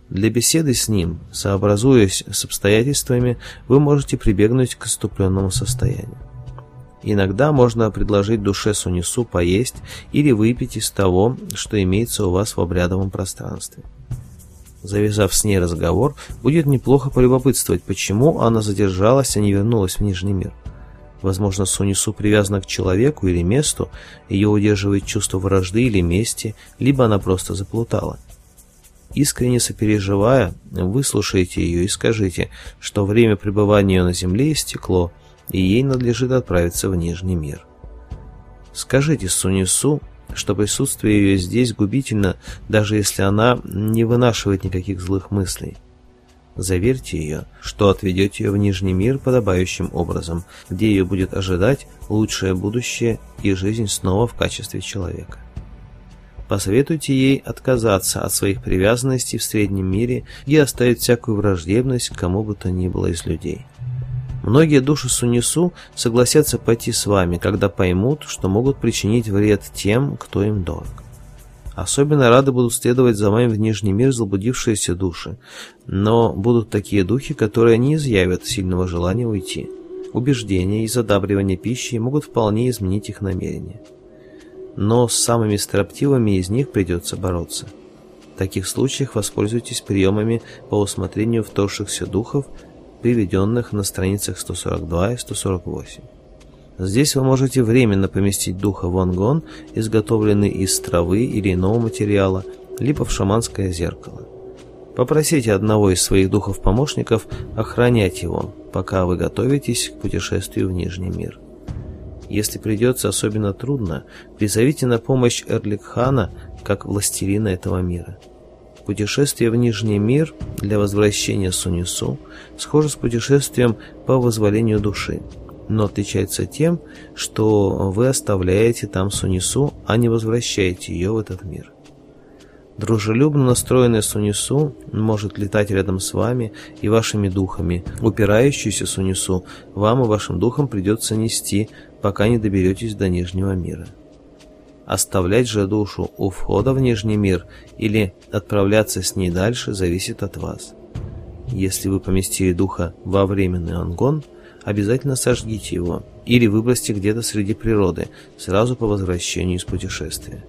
Для беседы с ним, сообразуясь с обстоятельствами, вы можете прибегнуть к иступленному состоянию. Иногда можно предложить душе сунису поесть или выпить из того, что имеется у вас в обрядовом пространстве. Завязав с ней разговор, будет неплохо полюбопытствовать, почему она задержалась, а не вернулась в Нижний мир. Возможно, Сунису привязана к человеку или месту, ее удерживает чувство вражды или мести, либо она просто заплутала. Искренне сопереживая, выслушайте ее и скажите, что время пребывания ее на земле истекло, и ей надлежит отправиться в Нижний мир. Скажите Сунису, что присутствие ее здесь губительно, даже если она не вынашивает никаких злых мыслей. Заверьте ее, что отведете ее в Нижний мир подобающим образом, где ее будет ожидать лучшее будущее и жизнь снова в качестве человека. Посоветуйте ей отказаться от своих привязанностей в Среднем мире и оставить всякую враждебность к кому бы то ни было из людей. Многие души Сунису согласятся пойти с вами, когда поймут, что могут причинить вред тем, кто им дорог. Особенно рады будут следовать за вами в Нижний мир заблудившиеся души, но будут такие духи, которые не изъявят сильного желания уйти. Убеждения и задабривание пищи могут вполне изменить их намерение. Но с самыми строптивыми из них придется бороться. В таких случаях воспользуйтесь приемами по усмотрению вторшихся духов, приведенных на страницах 142 и 148. Здесь вы можете временно поместить духа Вангон, изготовленный из травы или иного материала, либо в шаманское зеркало. Попросите одного из своих духов-помощников охранять его, пока вы готовитесь к путешествию в Нижний мир. Если придется особенно трудно, призовите на помощь Эрликхана как властелина этого мира. Путешествие в Нижний мир для возвращения Сунису схоже с путешествием по вызволению души – но отличается тем, что вы оставляете там Сунису, а не возвращаете ее в этот мир. Дружелюбно настроенная Сунису может летать рядом с вами и вашими духами. Упирающуюся Сунису вам и вашим духом придется нести, пока не доберетесь до Нижнего мира. Оставлять же душу у входа в Нижний мир или отправляться с ней дальше зависит от вас. Если вы поместили духа во временный ангон – обязательно сожгите его или выбросьте где-то среди природы, сразу по возвращению из путешествия.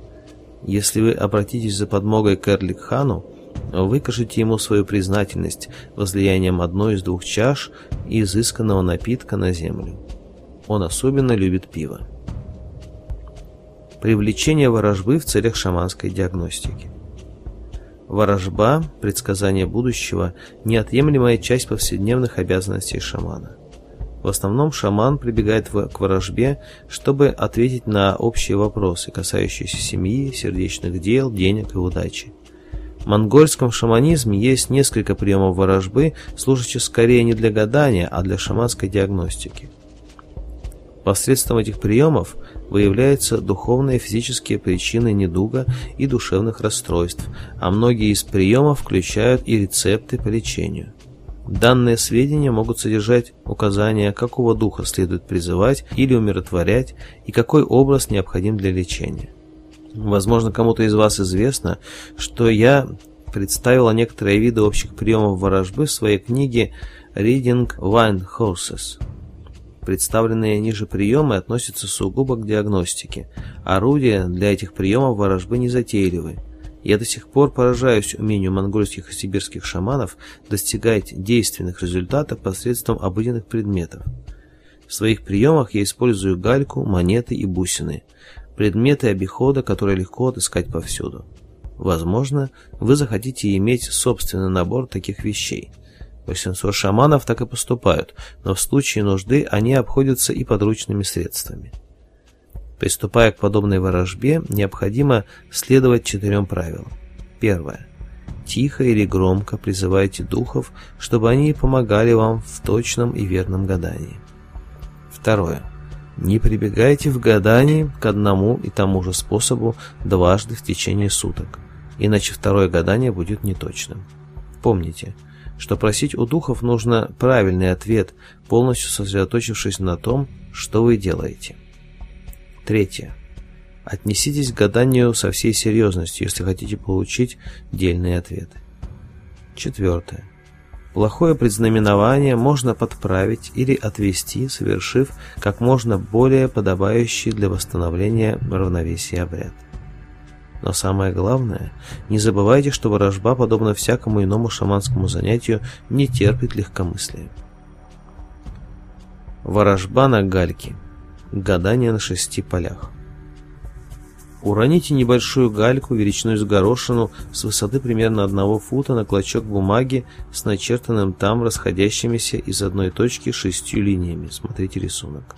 Если вы обратитесь за подмогой к Эрлик-хану, выкажите ему свою признательность возлиянием одной из двух чаш изысканного напитка на землю. Он особенно любит пиво. Привлечение ворожбы в целях шаманской диагностики. Ворожба, предсказание будущего, неотъемлемая часть повседневных обязанностей шамана. В основном шаман прибегает к ворожбе, чтобы ответить на общие вопросы, касающиеся семьи, сердечных дел, денег и удачи. В монгольском шаманизме есть несколько приемов ворожбы, служащих скорее не для гадания, а для шаманской диагностики. Посредством этих приемов выявляются духовные и физические причины недуга и душевных расстройств, а многие из приемов включают и рецепты по лечению. Данные сведения могут содержать указания, какого духа следует призывать или умиротворять и какой образ необходим для лечения. Возможно, кому-то из вас известно, что я представила некоторые виды общих приемов ворожбы в своей книге «Reading Wine Horses». Представленные ниже приемы относятся сугубо к диагностике. Орудия для этих приемов ворожбы незатейливые – я до сих пор поражаюсь умению монгольских и сибирских шаманов достигать действенных результатов посредством обыденных предметов. В своих приемах я использую гальку, монеты и бусины, предметы обихода, которые легко отыскать повсюду. Возможно, вы захотите иметь собственный набор таких вещей. Большинство шаманов так и поступают, но в случае нужды они обходятся и подручными средствами. Приступая к подобной ворожбе, необходимо следовать четырем правилам. Первое. Тихо или громко призывайте духов, чтобы они помогали вам в точном и верном гадании. Второе. Не прибегайте в гадании к одному и тому же способу дважды в течение суток, иначе второе гадание будет неточным. Помните, что просить у духов нужно правильный ответ, полностью сосредоточившись на том, что вы делаете. Третье. Отнеситесь к гаданию со всей серьезностью, если хотите получить дельные ответы. Четвертое. Плохое предзнаменование можно подправить или отвести, совершив как можно более подобающий для восстановления равновесия обряд. Но самое главное, не забывайте, что ворожба, подобно всякому иному шаманскому занятию, не терпит легкомыслия. Ворожба на гальке – гадание на шести полях. Уроните небольшую гальку величиной с горошину с высоты примерно одного фута на клочок бумаги с начертанным там расходящимися из одной точки шестью линиями. Смотрите рисунок.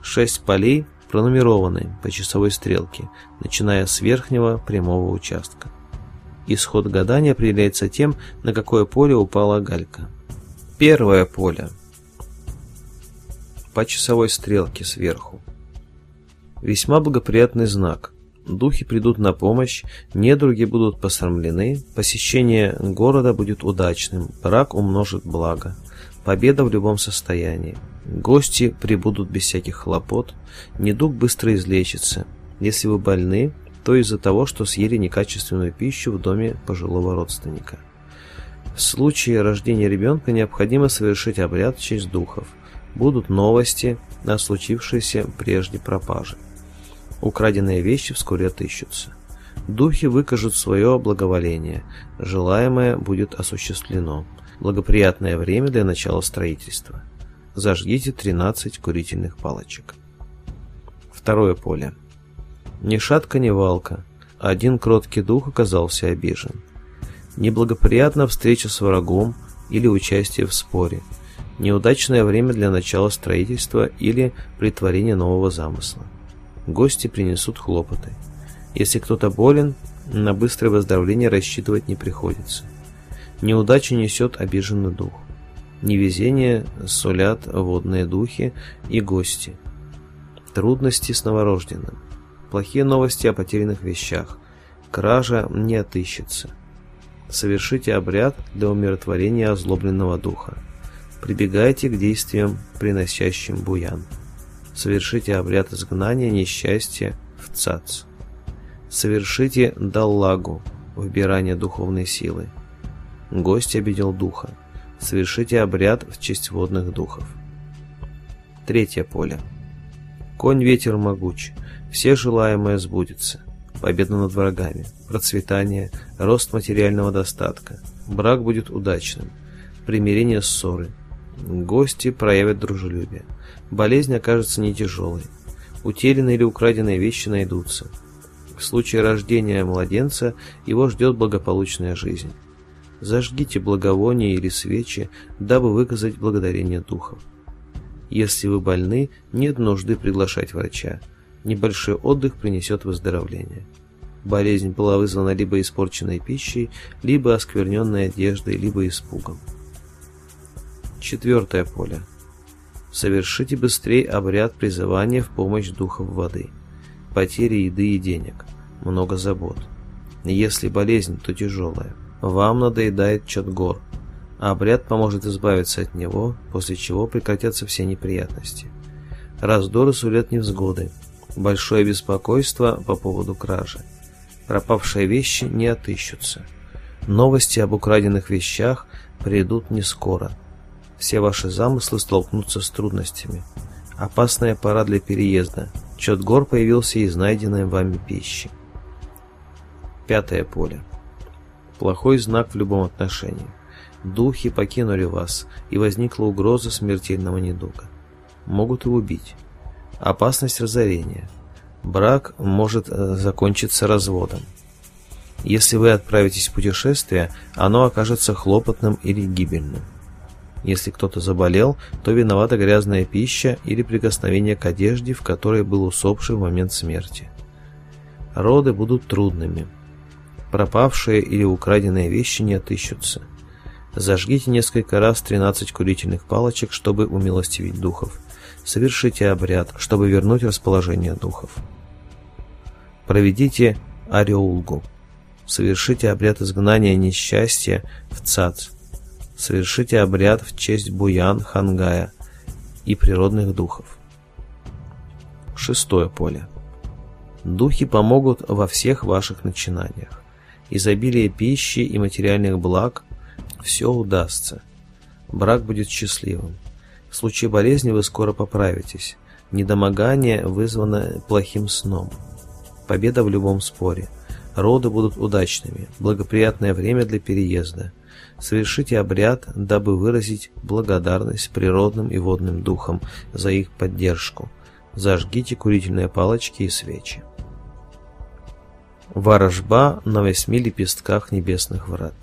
Шесть полей пронумерованы по часовой стрелке, начиная с верхнего прямого участка. Исход гадания определяется тем, на какое поле упала галька. Первое поле – по часовой стрелке сверху. Весьма благоприятный знак. Духи придут на помощь, недруги будут посрамлены, посещение города будет удачным, брак умножит благо, победа в любом состоянии. Гости прибудут без всяких хлопот, недуг быстро излечится. Если вы больны, то из-за того, что съели некачественную пищу в доме пожилого родственника. В случае рождения ребенка необходимо совершить обряд в честь духов – будут новости о случившейся прежде пропажи. Украденные вещи вскоре отыщутся. Духи выкажут свое благоволение, желаемое будет осуществлено. Благоприятное время для начала строительства. Зажгите 13 курительных палочек. Второе поле. Ни шатка, ни валка. Один кроткий дух оказался обижен. Неблагоприятна встреча с врагом или участие в споре – Неудачное время для начала строительства или притворения нового замысла. Гости принесут хлопоты. Если кто-то болен, на быстрое выздоровление рассчитывать не приходится. Неудача несет обиженный дух. Невезение солят водные духи и гости. Трудности с новорожденным. Плохие новости о потерянных вещах. Кража не отыщется. Совершите обряд для умиротворения озлобленного духа прибегайте к действиям, приносящим буян. Совершите обряд изгнания несчастья в ЦАЦ. Совершите даллагу, выбирание духовной силы. Гость обидел духа. Совершите обряд в честь водных духов. Третье поле. Конь ветер могуч, все желаемое сбудется. Победа над врагами, процветание, рост материального достатка. Брак будет удачным. Примирение ссоры – Гости проявят дружелюбие. Болезнь окажется не тяжелой. Утерянные или украденные вещи найдутся. В случае рождения младенца его ждет благополучная жизнь. Зажгите благовония или свечи, дабы выказать благодарение духов. Если вы больны, нет нужды приглашать врача. Небольшой отдых принесет выздоровление. Болезнь была вызвана либо испорченной пищей, либо оскверненной одеждой, либо испугом. Четвертое поле. Совершите быстрее обряд призывания в помощь духов воды. Потери еды и денег. Много забот. Если болезнь, то тяжелая. Вам надоедает Чатгор. Обряд поможет избавиться от него, после чего прекратятся все неприятности. Раздоры сулят невзгоды. Большое беспокойство по поводу кражи. Пропавшие вещи не отыщутся. Новости об украденных вещах придут не скоро – все ваши замыслы столкнутся с трудностями. Опасная пора для переезда. Чет гор появился из найденной вами пищи. Пятое поле. Плохой знак в любом отношении. Духи покинули вас, и возникла угроза смертельного недуга. Могут и убить. Опасность разорения. Брак может закончиться разводом. Если вы отправитесь в путешествие, оно окажется хлопотным или гибельным. Если кто-то заболел, то виновата грязная пища или прикосновение к одежде, в которой был усопший в момент смерти. Роды будут трудными. Пропавшие или украденные вещи не отыщутся. Зажгите несколько раз 13 курительных палочек, чтобы умилостивить духов. Совершите обряд, чтобы вернуть расположение духов. Проведите ареулгу. Совершите обряд изгнания несчастья в цац совершите обряд в честь Буян Хангая и природных духов. Шестое поле. Духи помогут во всех ваших начинаниях. Изобилие пищи и материальных благ – все удастся. Брак будет счастливым. В случае болезни вы скоро поправитесь. Недомогание вызвано плохим сном. Победа в любом споре. Роды будут удачными. Благоприятное время для переезда – Совершите обряд, дабы выразить благодарность природным и водным духам за их поддержку. Зажгите курительные палочки и свечи. Ворожба на восьми лепестках небесных врат.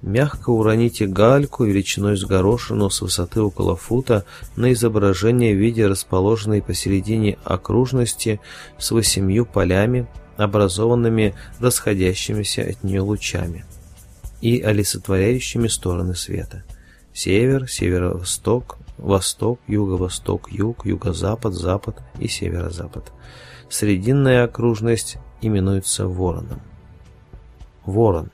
Мягко уроните гальку величиной с горошину с высоты около фута на изображение в виде расположенной посередине окружности с восемью полями, образованными расходящимися от нее лучами и олицетворяющими стороны света. Север, северо-восток, восток, юго-восток, юг, юго-запад, запад и северо-запад. Срединная окружность именуется вороном. Ворон.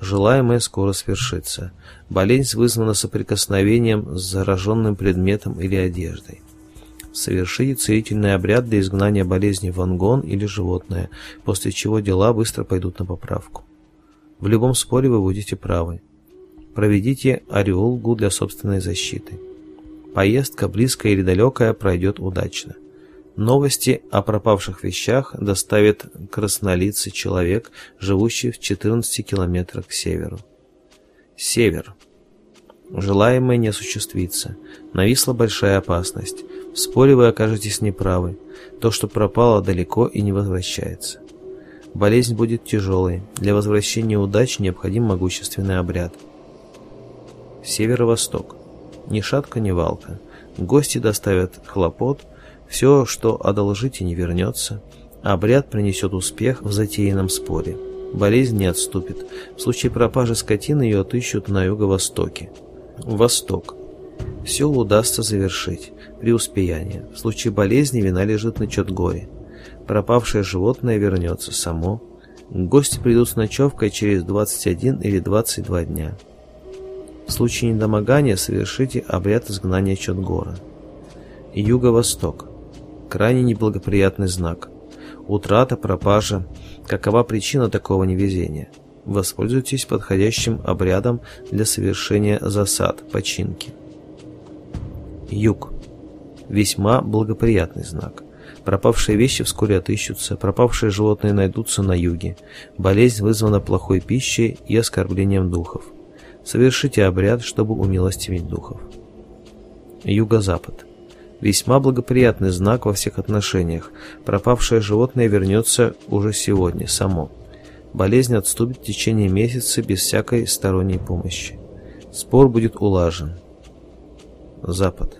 Желаемая скоро свершится. Болезнь вызвана соприкосновением с зараженным предметом или одеждой. Совершите целительный обряд для изгнания болезни вангон или животное, после чего дела быстро пойдут на поправку. В любом споре вы будете правы. Проведите ореолгу для собственной защиты. Поездка, близкая или далекая, пройдет удачно. Новости о пропавших вещах доставит краснолицый человек, живущий в 14 километрах к северу. Север. Желаемое не осуществится. Нависла большая опасность. В споре вы окажетесь неправы. То, что пропало, далеко и не возвращается. Болезнь будет тяжелой. Для возвращения удач необходим могущественный обряд. Северо-восток. Ни шатка, ни валка. Гости доставят хлопот. Все, что одолжите, не вернется. Обряд принесет успех в затеянном споре. Болезнь не отступит. В случае пропажи скотины ее отыщут на юго-востоке. Восток. Все удастся завершить. Преуспеяние. В случае болезни вина лежит на Чотгоре пропавшее животное вернется само. Гости придут с ночевкой через 21 или 22 дня. В случае недомогания совершите обряд изгнания Чонгора. Юго-восток. Крайне неблагоприятный знак. Утрата, пропажа. Какова причина такого невезения? Воспользуйтесь подходящим обрядом для совершения засад, починки. Юг. Весьма благоприятный знак. Пропавшие вещи вскоре отыщутся, пропавшие животные найдутся на юге. Болезнь вызвана плохой пищей и оскорблением духов. Совершите обряд, чтобы умилостивить духов. Юго-запад. Весьма благоприятный знак во всех отношениях. Пропавшее животное вернется уже сегодня само. Болезнь отступит в течение месяца без всякой сторонней помощи. Спор будет улажен. Запад.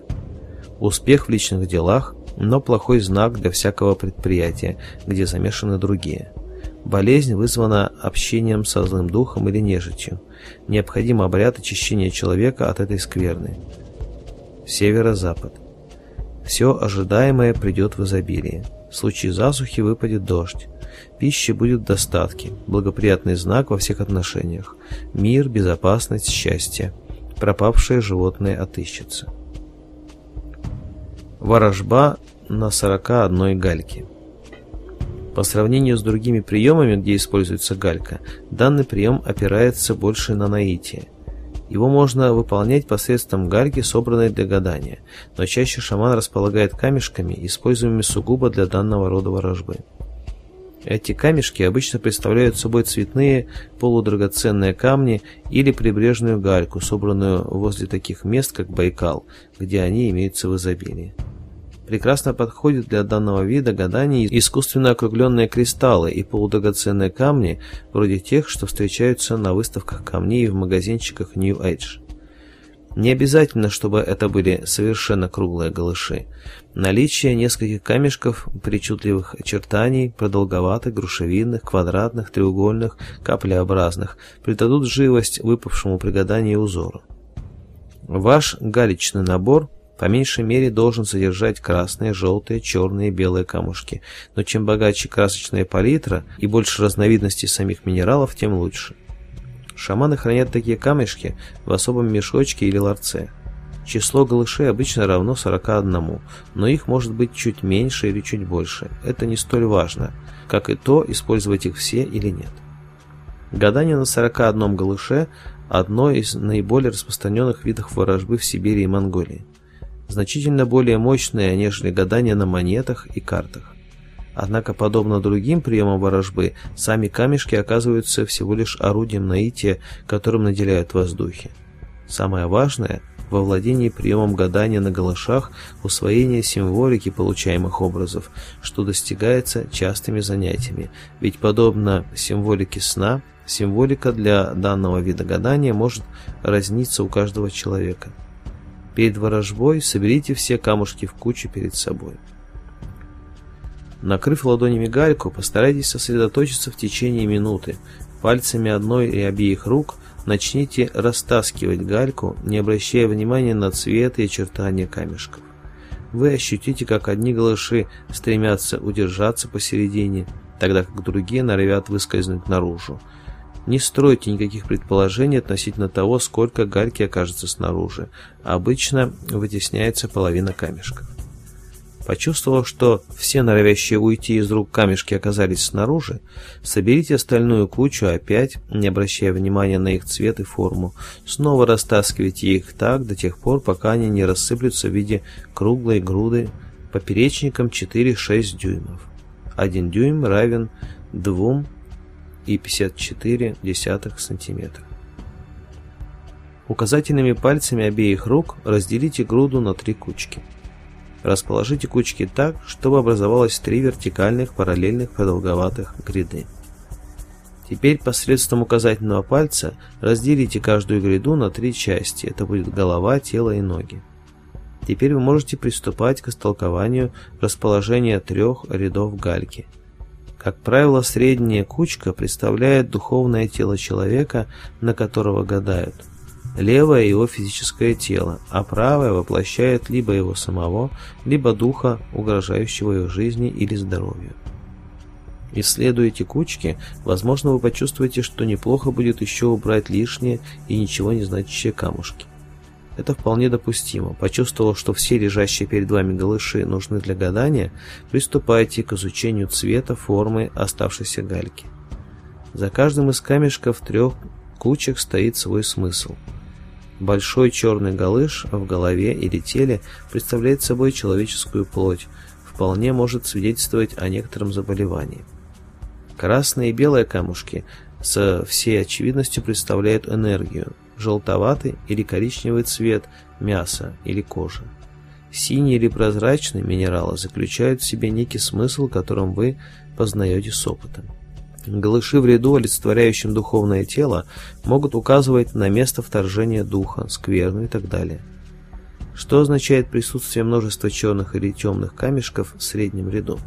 Успех в личных делах но плохой знак для всякого предприятия, где замешаны другие. Болезнь вызвана общением со злым духом или нежитью. Необходим обряд очищения человека от этой скверны. Северо-запад. Все ожидаемое придет в изобилие. В случае засухи выпадет дождь. Пищи будет в достатке. Благоприятный знак во всех отношениях. Мир, безопасность, счастье. Пропавшие животные отыщутся ворожба на сорока одной гальки. По сравнению с другими приемами, где используется галька, данный прием опирается больше на наитие. Его можно выполнять посредством гальки, собранной для гадания, но чаще шаман располагает камешками, используемыми сугубо для данного рода ворожбы. Эти камешки обычно представляют собой цветные полудрагоценные камни или прибрежную гальку, собранную возле таких мест, как Байкал, где они имеются в изобилии. Прекрасно подходят для данного вида гаданий искусственно округленные кристаллы и полудрагоценные камни, вроде тех, что встречаются на выставках камней и в магазинчиках New Age. Не обязательно, чтобы это были совершенно круглые голыши. Наличие нескольких камешков причудливых очертаний, продолговатых, грушевидных, квадратных, треугольных, каплеобразных, придадут живость выпавшему при гадании узору. Ваш галечный набор по меньшей мере должен содержать красные, желтые, черные и белые камушки, но чем богаче красочная палитра и больше разновидностей самих минералов, тем лучше. Шаманы хранят такие камешки в особом мешочке или ларце. Число голышей обычно равно 41, но их может быть чуть меньше или чуть больше. Это не столь важно, как и то, использовать их все или нет. Гадание на 41 голыше – одно из наиболее распространенных видов ворожбы в Сибири и Монголии. Значительно более мощное, нежели гадание на монетах и картах. Однако, подобно другим приемам ворожбы, сами камешки оказываются всего лишь орудием наития, которым наделяют воздухи. Самое важное – во владении приемом гадания на галашах усвоение символики получаемых образов, что достигается частыми занятиями, ведь подобно символике сна, символика для данного вида гадания может разниться у каждого человека. Перед ворожбой соберите все камушки в кучу перед собой. Накрыв ладонями гальку, постарайтесь сосредоточиться в течение минуты. Пальцами одной и обеих рук начните растаскивать гальку, не обращая внимания на цвет и очертания камешков. Вы ощутите, как одни галыши стремятся удержаться посередине, тогда как другие норовят выскользнуть наружу. Не стройте никаких предположений относительно того, сколько гальки окажется снаружи. Обычно вытесняется половина камешка. Почувствовав, что все норовящие уйти из рук камешки оказались снаружи, соберите остальную кучу опять, не обращая внимания на их цвет и форму. Снова растаскивайте их так до тех пор, пока они не рассыплются в виде круглой груды поперечником 4-6 дюймов. 1 дюйм равен 2,54 сантиметра. Указательными пальцами обеих рук разделите груду на три кучки – Расположите кучки так, чтобы образовалось три вертикальных параллельных продолговатых гряды. Теперь посредством указательного пальца разделите каждую гряду на три части. Это будет голова, тело и ноги. Теперь вы можете приступать к истолкованию расположения трех рядов гальки. Как правило, средняя кучка представляет духовное тело человека, на которого гадают – левое его физическое тело, а правое воплощает либо его самого, либо духа, угрожающего его жизни или здоровью. Исследуя текучки, возможно, вы почувствуете, что неплохо будет еще убрать лишнее и ничего не значащие камушки. Это вполне допустимо. Почувствовав, что все лежащие перед вами голыши нужны для гадания, приступайте к изучению цвета формы оставшейся гальки. За каждым из камешков трех кучек стоит свой смысл – Большой черный галыш в голове или теле представляет собой человеческую плоть, вполне может свидетельствовать о некотором заболевании. Красные и белые камушки со всей очевидностью представляют энергию, желтоватый или коричневый цвет мяса или кожи. Синие или прозрачные минералы заключают в себе некий смысл, которым вы познаете с опытом. Голыши в ряду, олицетворяющим духовное тело могут указывать на место вторжения духа, скверну и так далее. Что означает присутствие множества черных или темных камешков в среднем ряду?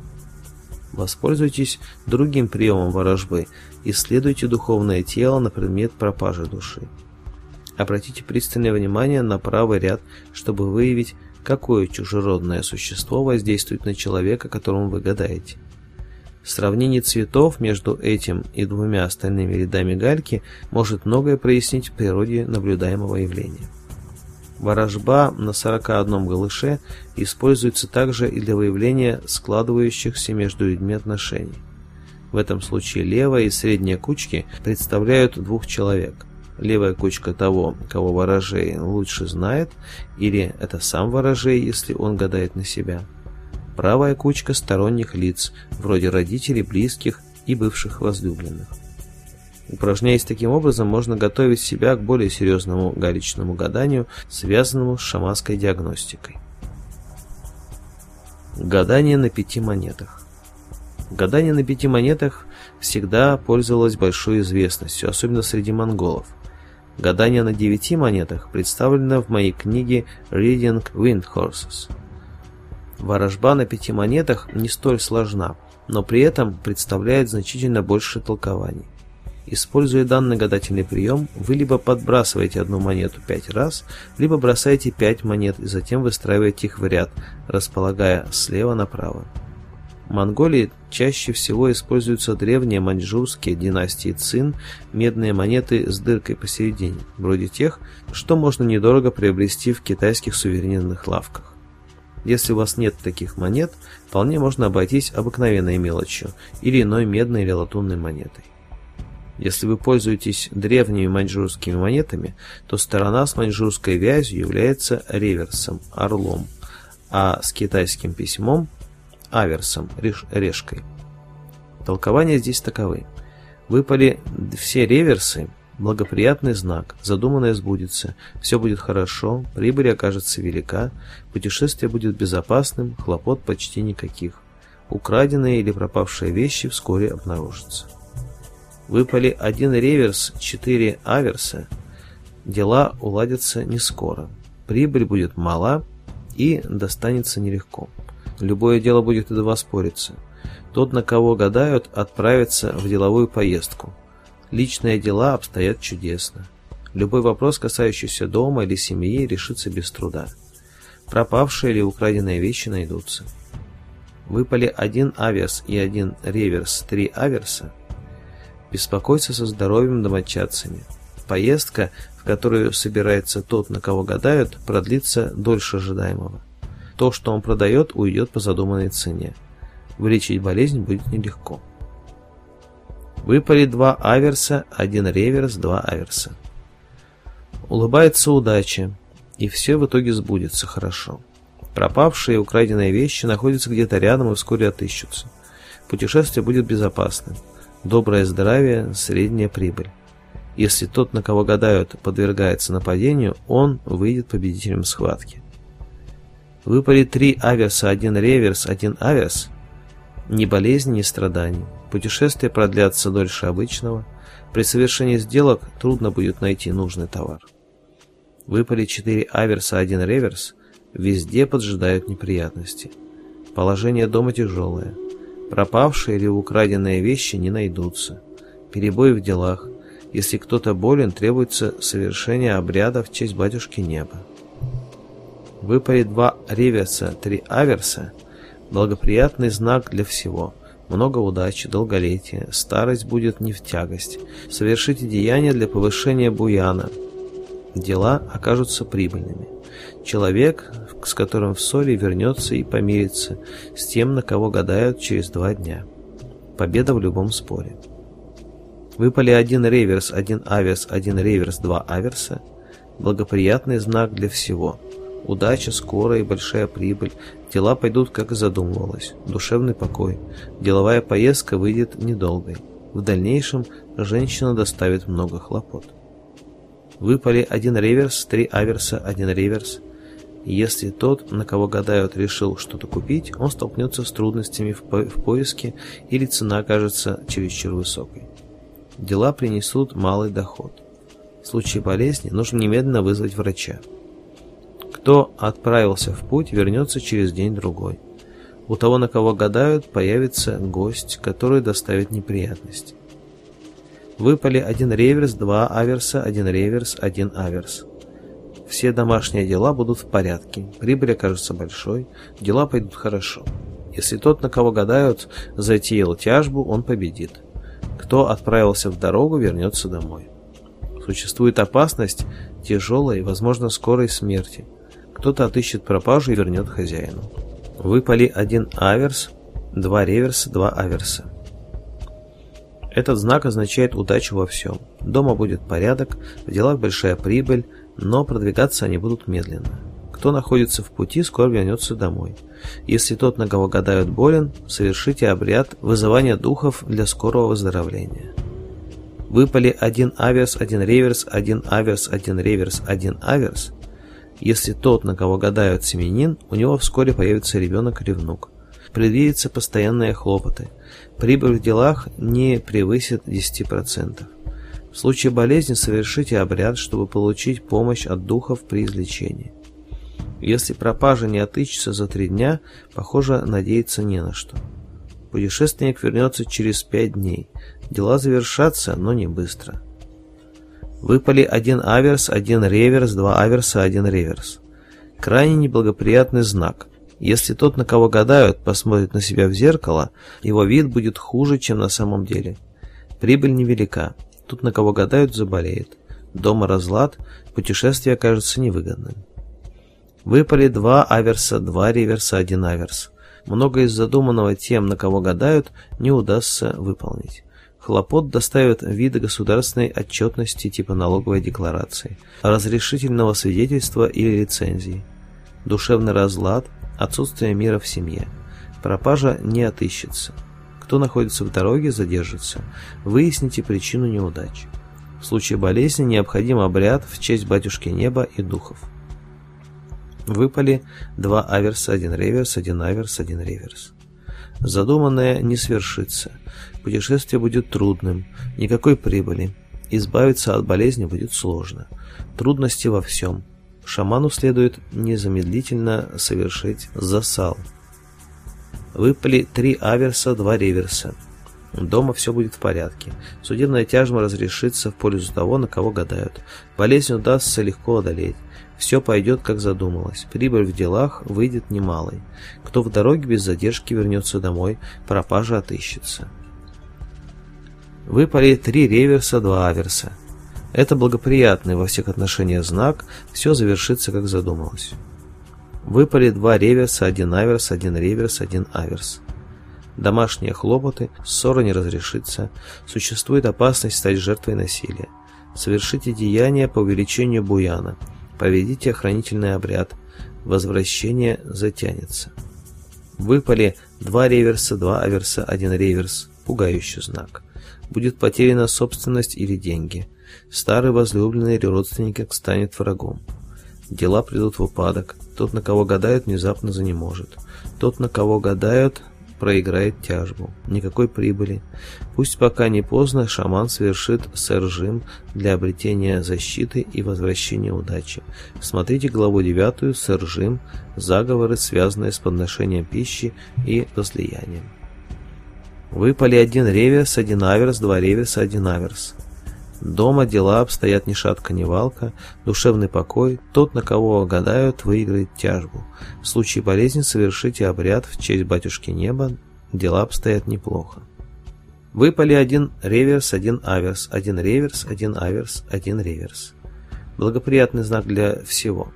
Воспользуйтесь другим приемом ворожбы, исследуйте духовное тело на предмет пропажи души. Обратите пристальное внимание на правый ряд, чтобы выявить, какое чужеродное существо воздействует на человека, которому вы гадаете. Сравнение цветов между этим и двумя остальными рядами гальки может многое прояснить в природе наблюдаемого явления. Ворожба на 41 голыше используется также и для выявления складывающихся между людьми отношений. В этом случае левая и средняя кучки представляют двух человек. Левая кучка того, кого ворожей лучше знает, или это сам ворожей, если он гадает на себя – правая кучка сторонних лиц, вроде родителей, близких и бывших возлюбленных. Упражняясь таким образом, можно готовить себя к более серьезному галичному гаданию, связанному с шаманской диагностикой. Гадание на пяти монетах Гадание на пяти монетах всегда пользовалось большой известностью, особенно среди монголов. Гадание на девяти монетах представлено в моей книге «Reading Wind Horses» Ворожба на пяти монетах не столь сложна, но при этом представляет значительно больше толкований. Используя данный гадательный прием, вы либо подбрасываете одну монету пять раз, либо бросаете пять монет и затем выстраиваете их в ряд, располагая слева направо. В Монголии чаще всего используются древние маньчжурские династии Цин, медные монеты с дыркой посередине, вроде тех, что можно недорого приобрести в китайских сувенирных лавках. Если у вас нет таких монет, вполне можно обойтись обыкновенной мелочью или иной медной или латунной монетой. Если вы пользуетесь древними маньчжурскими монетами, то сторона с маньчжурской вязью является реверсом, орлом, а с китайским письмом – аверсом, решкой. Толкования здесь таковы. Выпали все реверсы, Благоприятный знак, задуманное сбудется, все будет хорошо, прибыль окажется велика, путешествие будет безопасным, хлопот почти никаких. Украденные или пропавшие вещи вскоре обнаружатся. Выпали один реверс, четыре аверса. Дела уладятся не скоро. Прибыль будет мала и достанется нелегко. Любое дело будет и спориться. Тот, на кого гадают, отправится в деловую поездку. Личные дела обстоят чудесно. Любой вопрос, касающийся дома или семьи, решится без труда. Пропавшие или украденные вещи найдутся. Выпали один аверс и один реверс, три аверса. Беспокойся со здоровьем домочадцами. Поездка, в которую собирается тот, на кого гадают, продлится дольше ожидаемого. То, что он продает, уйдет по задуманной цене. Вылечить болезнь будет нелегко. Выпали два аверса, один реверс, два аверса. Улыбается удача, и все в итоге сбудется хорошо. Пропавшие и украденные вещи находятся где-то рядом и вскоре отыщутся. Путешествие будет безопасным. Доброе здоровье, средняя прибыль. Если тот, на кого гадают, подвергается нападению, он выйдет победителем схватки. Выпали три аверса, один реверс, один аверс. Ни болезни, ни страданий. Путешествия продлятся дольше обычного. При совершении сделок трудно будет найти нужный товар. Выпали 4 аверса, 1 реверс. Везде поджидают неприятности. Положение дома тяжелое. Пропавшие или украденные вещи не найдутся. Перебой в делах. Если кто-то болен, требуется совершение обряда в честь батюшки неба. Выпали два реверса, три аверса. Благоприятный знак для всего – много удачи, долголетия, старость будет не в тягость. Совершите деяния для повышения буяна. Дела окажутся прибыльными. Человек, с которым в ссоре, вернется и помирится с тем, на кого гадают через два дня. Победа в любом споре. Выпали один реверс, один аверс, один реверс, два аверса. Благоприятный знак для всего – Удача, скорая и большая прибыль. Дела пойдут, как задумывалось. Душевный покой. Деловая поездка выйдет недолгой. В дальнейшем женщина доставит много хлопот. Выпали один реверс, три аверса, один реверс. Если тот, на кого гадают, решил что-то купить, он столкнется с трудностями в, по в поиске или цена окажется чересчур высокой. Дела принесут малый доход. В случае болезни нужно немедленно вызвать врача. Кто отправился в путь, вернется через день-другой. У того, на кого гадают, появится гость, который доставит неприятность. Выпали один реверс, два аверса, один реверс, один аверс. Все домашние дела будут в порядке, прибыль окажется большой, дела пойдут хорошо. Если тот, на кого гадают, затеял тяжбу, он победит. Кто отправился в дорогу, вернется домой. Существует опасность тяжелой, возможно, скорой смерти – кто-то отыщет пропажу и вернет хозяину. Выпали один аверс, два реверса, два аверса. Этот знак означает удачу во всем. Дома будет порядок, в делах большая прибыль, но продвигаться они будут медленно. Кто находится в пути, скоро вернется домой. Если тот, на кого гадают, болен, совершите обряд вызывания духов для скорого выздоровления. Выпали один аверс, один реверс, один аверс, один реверс, один аверс – если тот, на кого гадают семенин, у него вскоре появится ребенок или внук. Предвидятся постоянные хлопоты. Прибыль в делах не превысит 10%. В случае болезни совершите обряд, чтобы получить помощь от духов при излечении. Если пропажа не отыщется за три дня, похоже, надеяться не на что. Путешественник вернется через пять дней. Дела завершатся, но не быстро. Выпали один аверс, один реверс, два аверса, один реверс. Крайне неблагоприятный знак. Если тот, на кого гадают, посмотрит на себя в зеркало, его вид будет хуже, чем на самом деле. Прибыль невелика. Тут, на кого гадают, заболеет. Дома разлад, путешествие окажется невыгодным. Выпали два аверса, два реверса, один аверс. Многое из задуманного тем, на кого гадают, не удастся выполнить. Хлопот доставит виды государственной отчетности типа налоговой декларации, разрешительного свидетельства или лицензии, душевный разлад, отсутствие мира в семье. Пропажа не отыщется. Кто находится в дороге, задержится. Выясните причину неудачи. В случае болезни необходим обряд в честь батюшки неба и духов. Выпали два аверса, один реверс, один аверс, один реверс. Задуманное не свершится путешествие будет трудным, никакой прибыли. Избавиться от болезни будет сложно. Трудности во всем. Шаману следует незамедлительно совершить засал. Выпали три аверса, два реверса. Дома все будет в порядке. Судебная тяжба разрешится в пользу того, на кого гадают. Болезнь удастся легко одолеть. Все пойдет, как задумалось. Прибыль в делах выйдет немалой. Кто в дороге без задержки вернется домой, пропажа отыщется. Выпали три реверса, два аверса. Это благоприятный во всех отношениях знак, все завершится, как задумалось. Выпали два реверса, один аверс, один реверс, один аверс. Домашние хлопоты, ссора не разрешится, существует опасность стать жертвой насилия. Совершите деяние по увеличению буяна, поведите охранительный обряд, возвращение затянется. Выпали два реверса, два аверса, один реверс, пугающий знак будет потеряна собственность или деньги. Старый возлюбленный или родственник станет врагом. Дела придут в упадок. Тот, на кого гадают, внезапно занеможет. Тот, на кого гадают, проиграет тяжбу. Никакой прибыли. Пусть пока не поздно, шаман совершит сержим для обретения защиты и возвращения удачи. Смотрите главу 9 «Сержим. Заговоры, связанные с подношением пищи и возлиянием». Выпали один реверс, один аверс, два реверса, один аверс. Дома дела обстоят ни шатка, ни валка, душевный покой, тот, на кого гадают, выиграет тяжбу. В случае болезни совершите обряд в честь батюшки неба, дела обстоят неплохо. Выпали один реверс, один аверс, один реверс, один аверс, один реверс. Благоприятный знак для всего.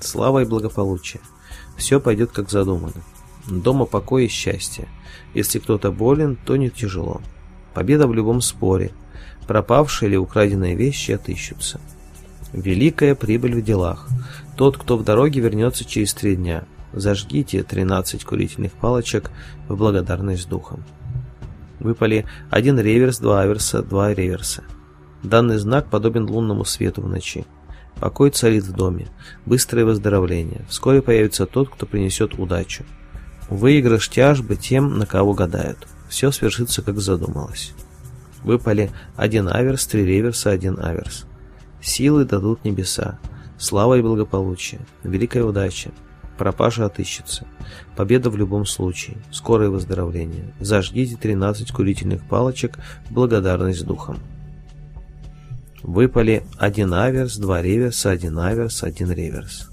Слава и благополучие. Все пойдет как задумано. Дома покой и счастье. Если кто-то болен, то не тяжело. Победа в любом споре. Пропавшие или украденные вещи отыщутся. Великая прибыль в делах. Тот, кто в дороге, вернется через три дня. Зажгите 13 курительных палочек в благодарность духам. Выпали один реверс, два аверса, два реверса. Данный знак подобен лунному свету в ночи. Покой царит в доме. Быстрое выздоровление. Вскоре появится тот, кто принесет удачу. Выигрыш тяжбы тем, на кого гадают. Все свершится, как задумалось. Выпали один аверс, три реверса, один аверс. Силы дадут небеса. Слава и благополучие. Великая удача. Пропажа отыщется. Победа в любом случае. Скорое выздоровление. Зажгите 13 курительных палочек в благодарность духом. Выпали один аверс, два реверса, один аверс, один реверс.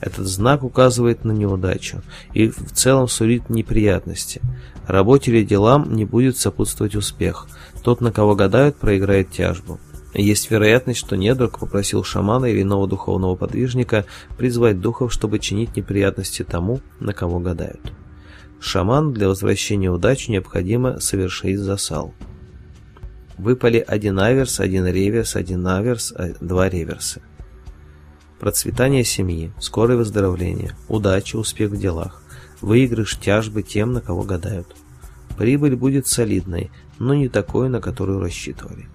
Этот знак указывает на неудачу и в целом сулит неприятности. Работе или делам не будет сопутствовать успех. Тот, на кого гадают, проиграет тяжбу. Есть вероятность, что недруг попросил шамана или иного духовного подвижника призвать духов, чтобы чинить неприятности тому, на кого гадают. Шаман для возвращения удачи необходимо совершить засал. Выпали один аверс, один реверс, один аверс, э, два реверса процветание семьи, скорое выздоровление, удача, успех в делах, выигрыш, тяжбы тем, на кого гадают. Прибыль будет солидной, но не такой, на которую рассчитывали.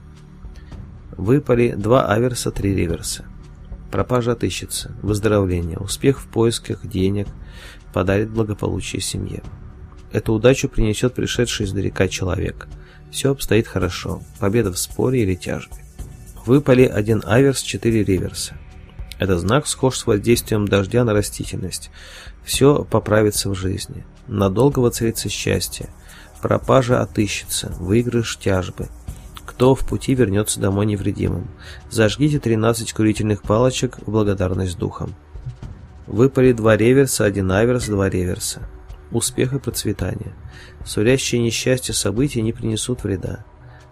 Выпали два аверса, три реверса. Пропажа отыщется, выздоровление, успех в поисках денег, подарит благополучие семье. Эту удачу принесет пришедший издалека человек. Все обстоит хорошо, победа в споре или тяжбе. Выпали один аверс, четыре реверса. Это знак сходства с действием дождя на растительность. Все поправится в жизни. Надолго воцарится счастье. Пропажа отыщется, выигрыш тяжбы. Кто в пути вернется домой невредимым. Зажгите 13 курительных палочек в благодарность духам. Выпали два реверса, один аверс, два реверса. Успех и процветание. Сурящие несчастья события не принесут вреда.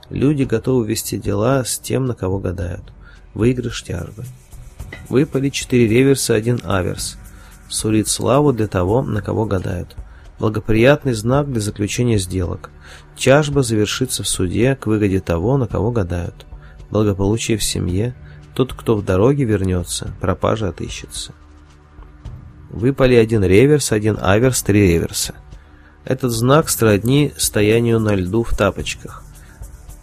Люди готовы вести дела с тем, на кого гадают. Выигрыш тяжбы выпали четыре реверса один аверс. Сурит славу для того, на кого гадают. Благоприятный знак для заключения сделок. Тяжба завершится в суде к выгоде того, на кого гадают. Благополучие в семье. Тот, кто в дороге вернется, пропажа отыщется. Выпали один реверс, один аверс, три реверса. Этот знак страдни стоянию на льду в тапочках.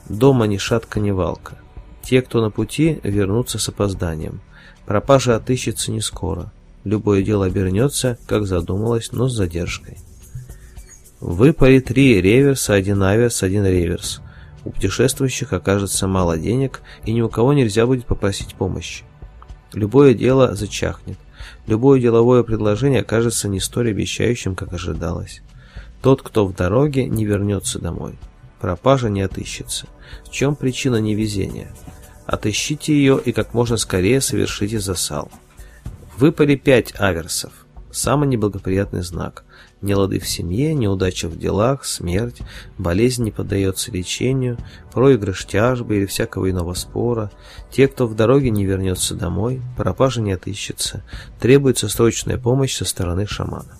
Дома ни шатка, ни валка. Те, кто на пути, вернутся с опозданием – Пропажа отыщется не скоро. Любое дело обернется, как задумалось, но с задержкой. Выпари три реверса, один авиас, один реверс. У путешествующих окажется мало денег, и ни у кого нельзя будет попросить помощи. Любое дело зачахнет. Любое деловое предложение окажется не столь обещающим, как ожидалось. Тот, кто в дороге, не вернется домой. Пропажа не отыщется. В чем причина невезения? Отыщите ее и как можно скорее совершите засал. Выпали пять аверсов. Самый неблагоприятный знак. Нелады в семье, неудача в делах, смерть, болезнь не поддается лечению, проигрыш тяжбы или всякого иного спора. Те, кто в дороге не вернется домой, пропажа не отыщется. Требуется срочная помощь со стороны шамана.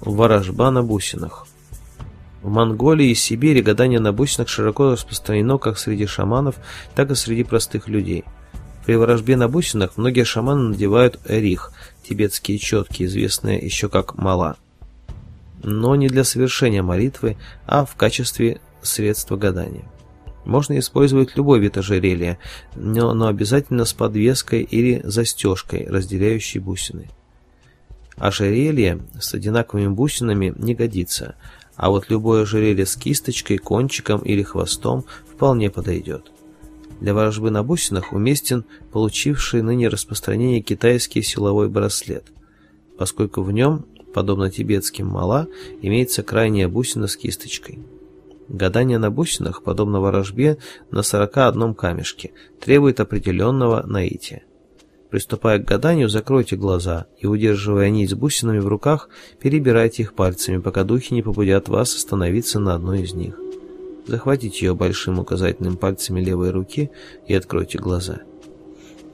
Ворожба на бусинах. В Монголии и Сибири гадание на бусинах широко распространено как среди шаманов, так и среди простых людей. При ворожбе на бусинах многие шаманы надевают эрих, тибетские четки, известные еще как мала. Но не для совершения молитвы, а в качестве средства гадания. Можно использовать любой вид ожерелья, но, но обязательно с подвеской или застежкой, разделяющей бусины. Ожерелье с одинаковыми бусинами не годится – а вот любое ожерелье с кисточкой, кончиком или хвостом вполне подойдет. Для ворожбы на бусинах уместен получивший ныне распространение китайский силовой браслет, поскольку в нем, подобно тибетским мала, имеется крайняя бусина с кисточкой. Гадание на бусинах, подобно ворожбе, на 41 камешке требует определенного наития. Приступая к гаданию, закройте глаза и, удерживая нить с бусинами в руках, перебирайте их пальцами, пока духи не побудят вас остановиться на одной из них. Захватите ее большим указательным пальцами левой руки и откройте глаза.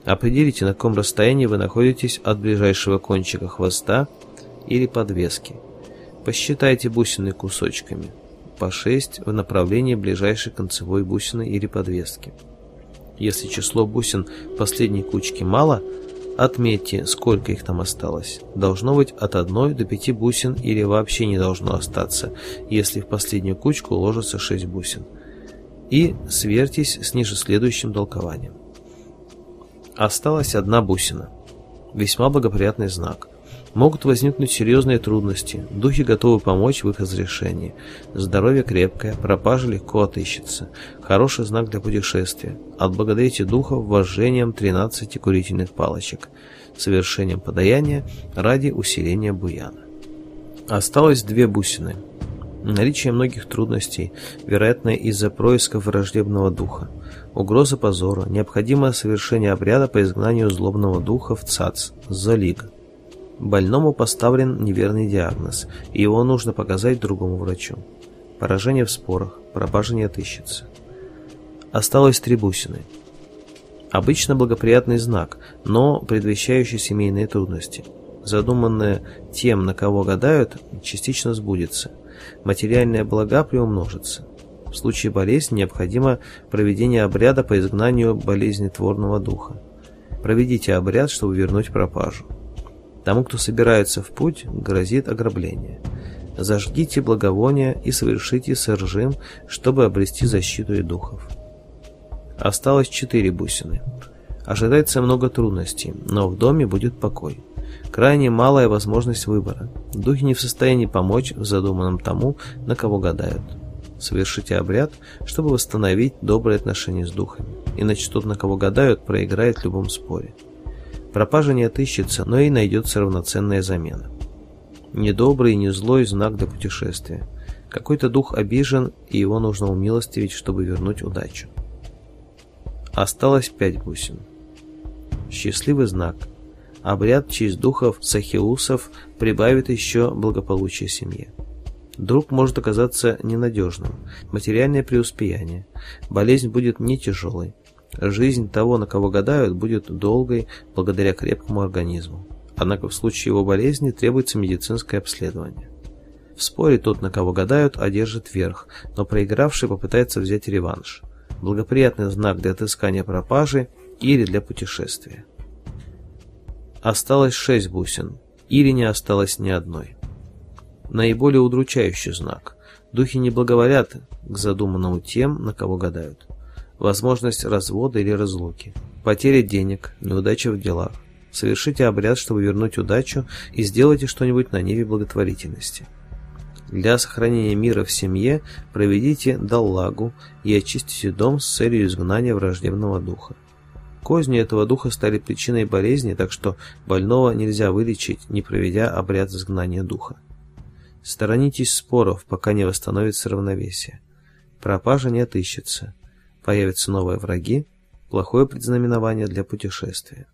Определите, на каком расстоянии вы находитесь от ближайшего кончика хвоста или подвески. Посчитайте бусины кусочками, по 6 в направлении ближайшей концевой бусины или подвески. Если число бусин последней кучки мало, отметьте, сколько их там осталось. Должно быть от 1 до 5 бусин или вообще не должно остаться, если в последнюю кучку ложится 6 бусин. И сверьтесь с ниже следующим толкованием. Осталась одна бусина. Весьма благоприятный знак – могут возникнуть серьезные трудности. Духи готовы помочь в их разрешении. Здоровье крепкое, пропажа легко отыщется. Хороший знак для путешествия. Отблагодарите духов вожжением 13 курительных палочек, совершением подаяния ради усиления буяна. Осталось две бусины. Наличие многих трудностей, вероятно, из-за происка враждебного духа. Угроза позора, необходимое совершение обряда по изгнанию злобного духа в ЦАЦ, за лига. Больному поставлен неверный диагноз, и его нужно показать другому врачу. Поражение в спорах, пропажа не отыщется. Осталось три бусины. Обычно благоприятный знак, но предвещающий семейные трудности. Задуманное тем, на кого гадают, частично сбудется. Материальные блага приумножатся. В случае болезни необходимо проведение обряда по изгнанию болезнетворного духа. Проведите обряд, чтобы вернуть пропажу. Тому, кто собирается в путь, грозит ограбление. Зажгите благовония и совершите сыржим, чтобы обрести защиту и духов. Осталось четыре бусины. Ожидается много трудностей, но в доме будет покой. Крайне малая возможность выбора. Духи не в состоянии помочь в задуманном тому, на кого гадают. Совершите обряд, чтобы восстановить добрые отношения с духами, иначе тот, на кого гадают, проиграет в любом споре. Пропажа не отыщется, но и найдется равноценная замена. Недобрый и не злой знак до путешествия. Какой-то дух обижен, и его нужно умилостивить, чтобы вернуть удачу. Осталось пять бусин. Счастливый знак. Обряд в честь духов Сахиусов прибавит еще благополучие семье. Друг может оказаться ненадежным, материальное преуспеяние, болезнь будет не тяжелой, Жизнь того, на кого гадают, будет долгой благодаря крепкому организму. Однако в случае его болезни требуется медицинское обследование. В споре тот, на кого гадают, одержит верх, но проигравший попытается взять реванш. Благоприятный знак для отыскания пропажи или для путешествия. Осталось шесть бусин, или не осталось ни одной. Наиболее удручающий знак. Духи не благоволят к задуманному тем, на кого гадают возможность развода или разлуки, потери денег, неудача в делах. Совершите обряд, чтобы вернуть удачу, и сделайте что-нибудь на ниве благотворительности. Для сохранения мира в семье проведите даллагу и очистите дом с целью изгнания враждебного духа. Козни этого духа стали причиной болезни, так что больного нельзя вылечить, не проведя обряд изгнания духа. Сторонитесь споров, пока не восстановится равновесие. Пропажа не отыщется. Появятся новые враги, плохое предзнаменование для путешествия.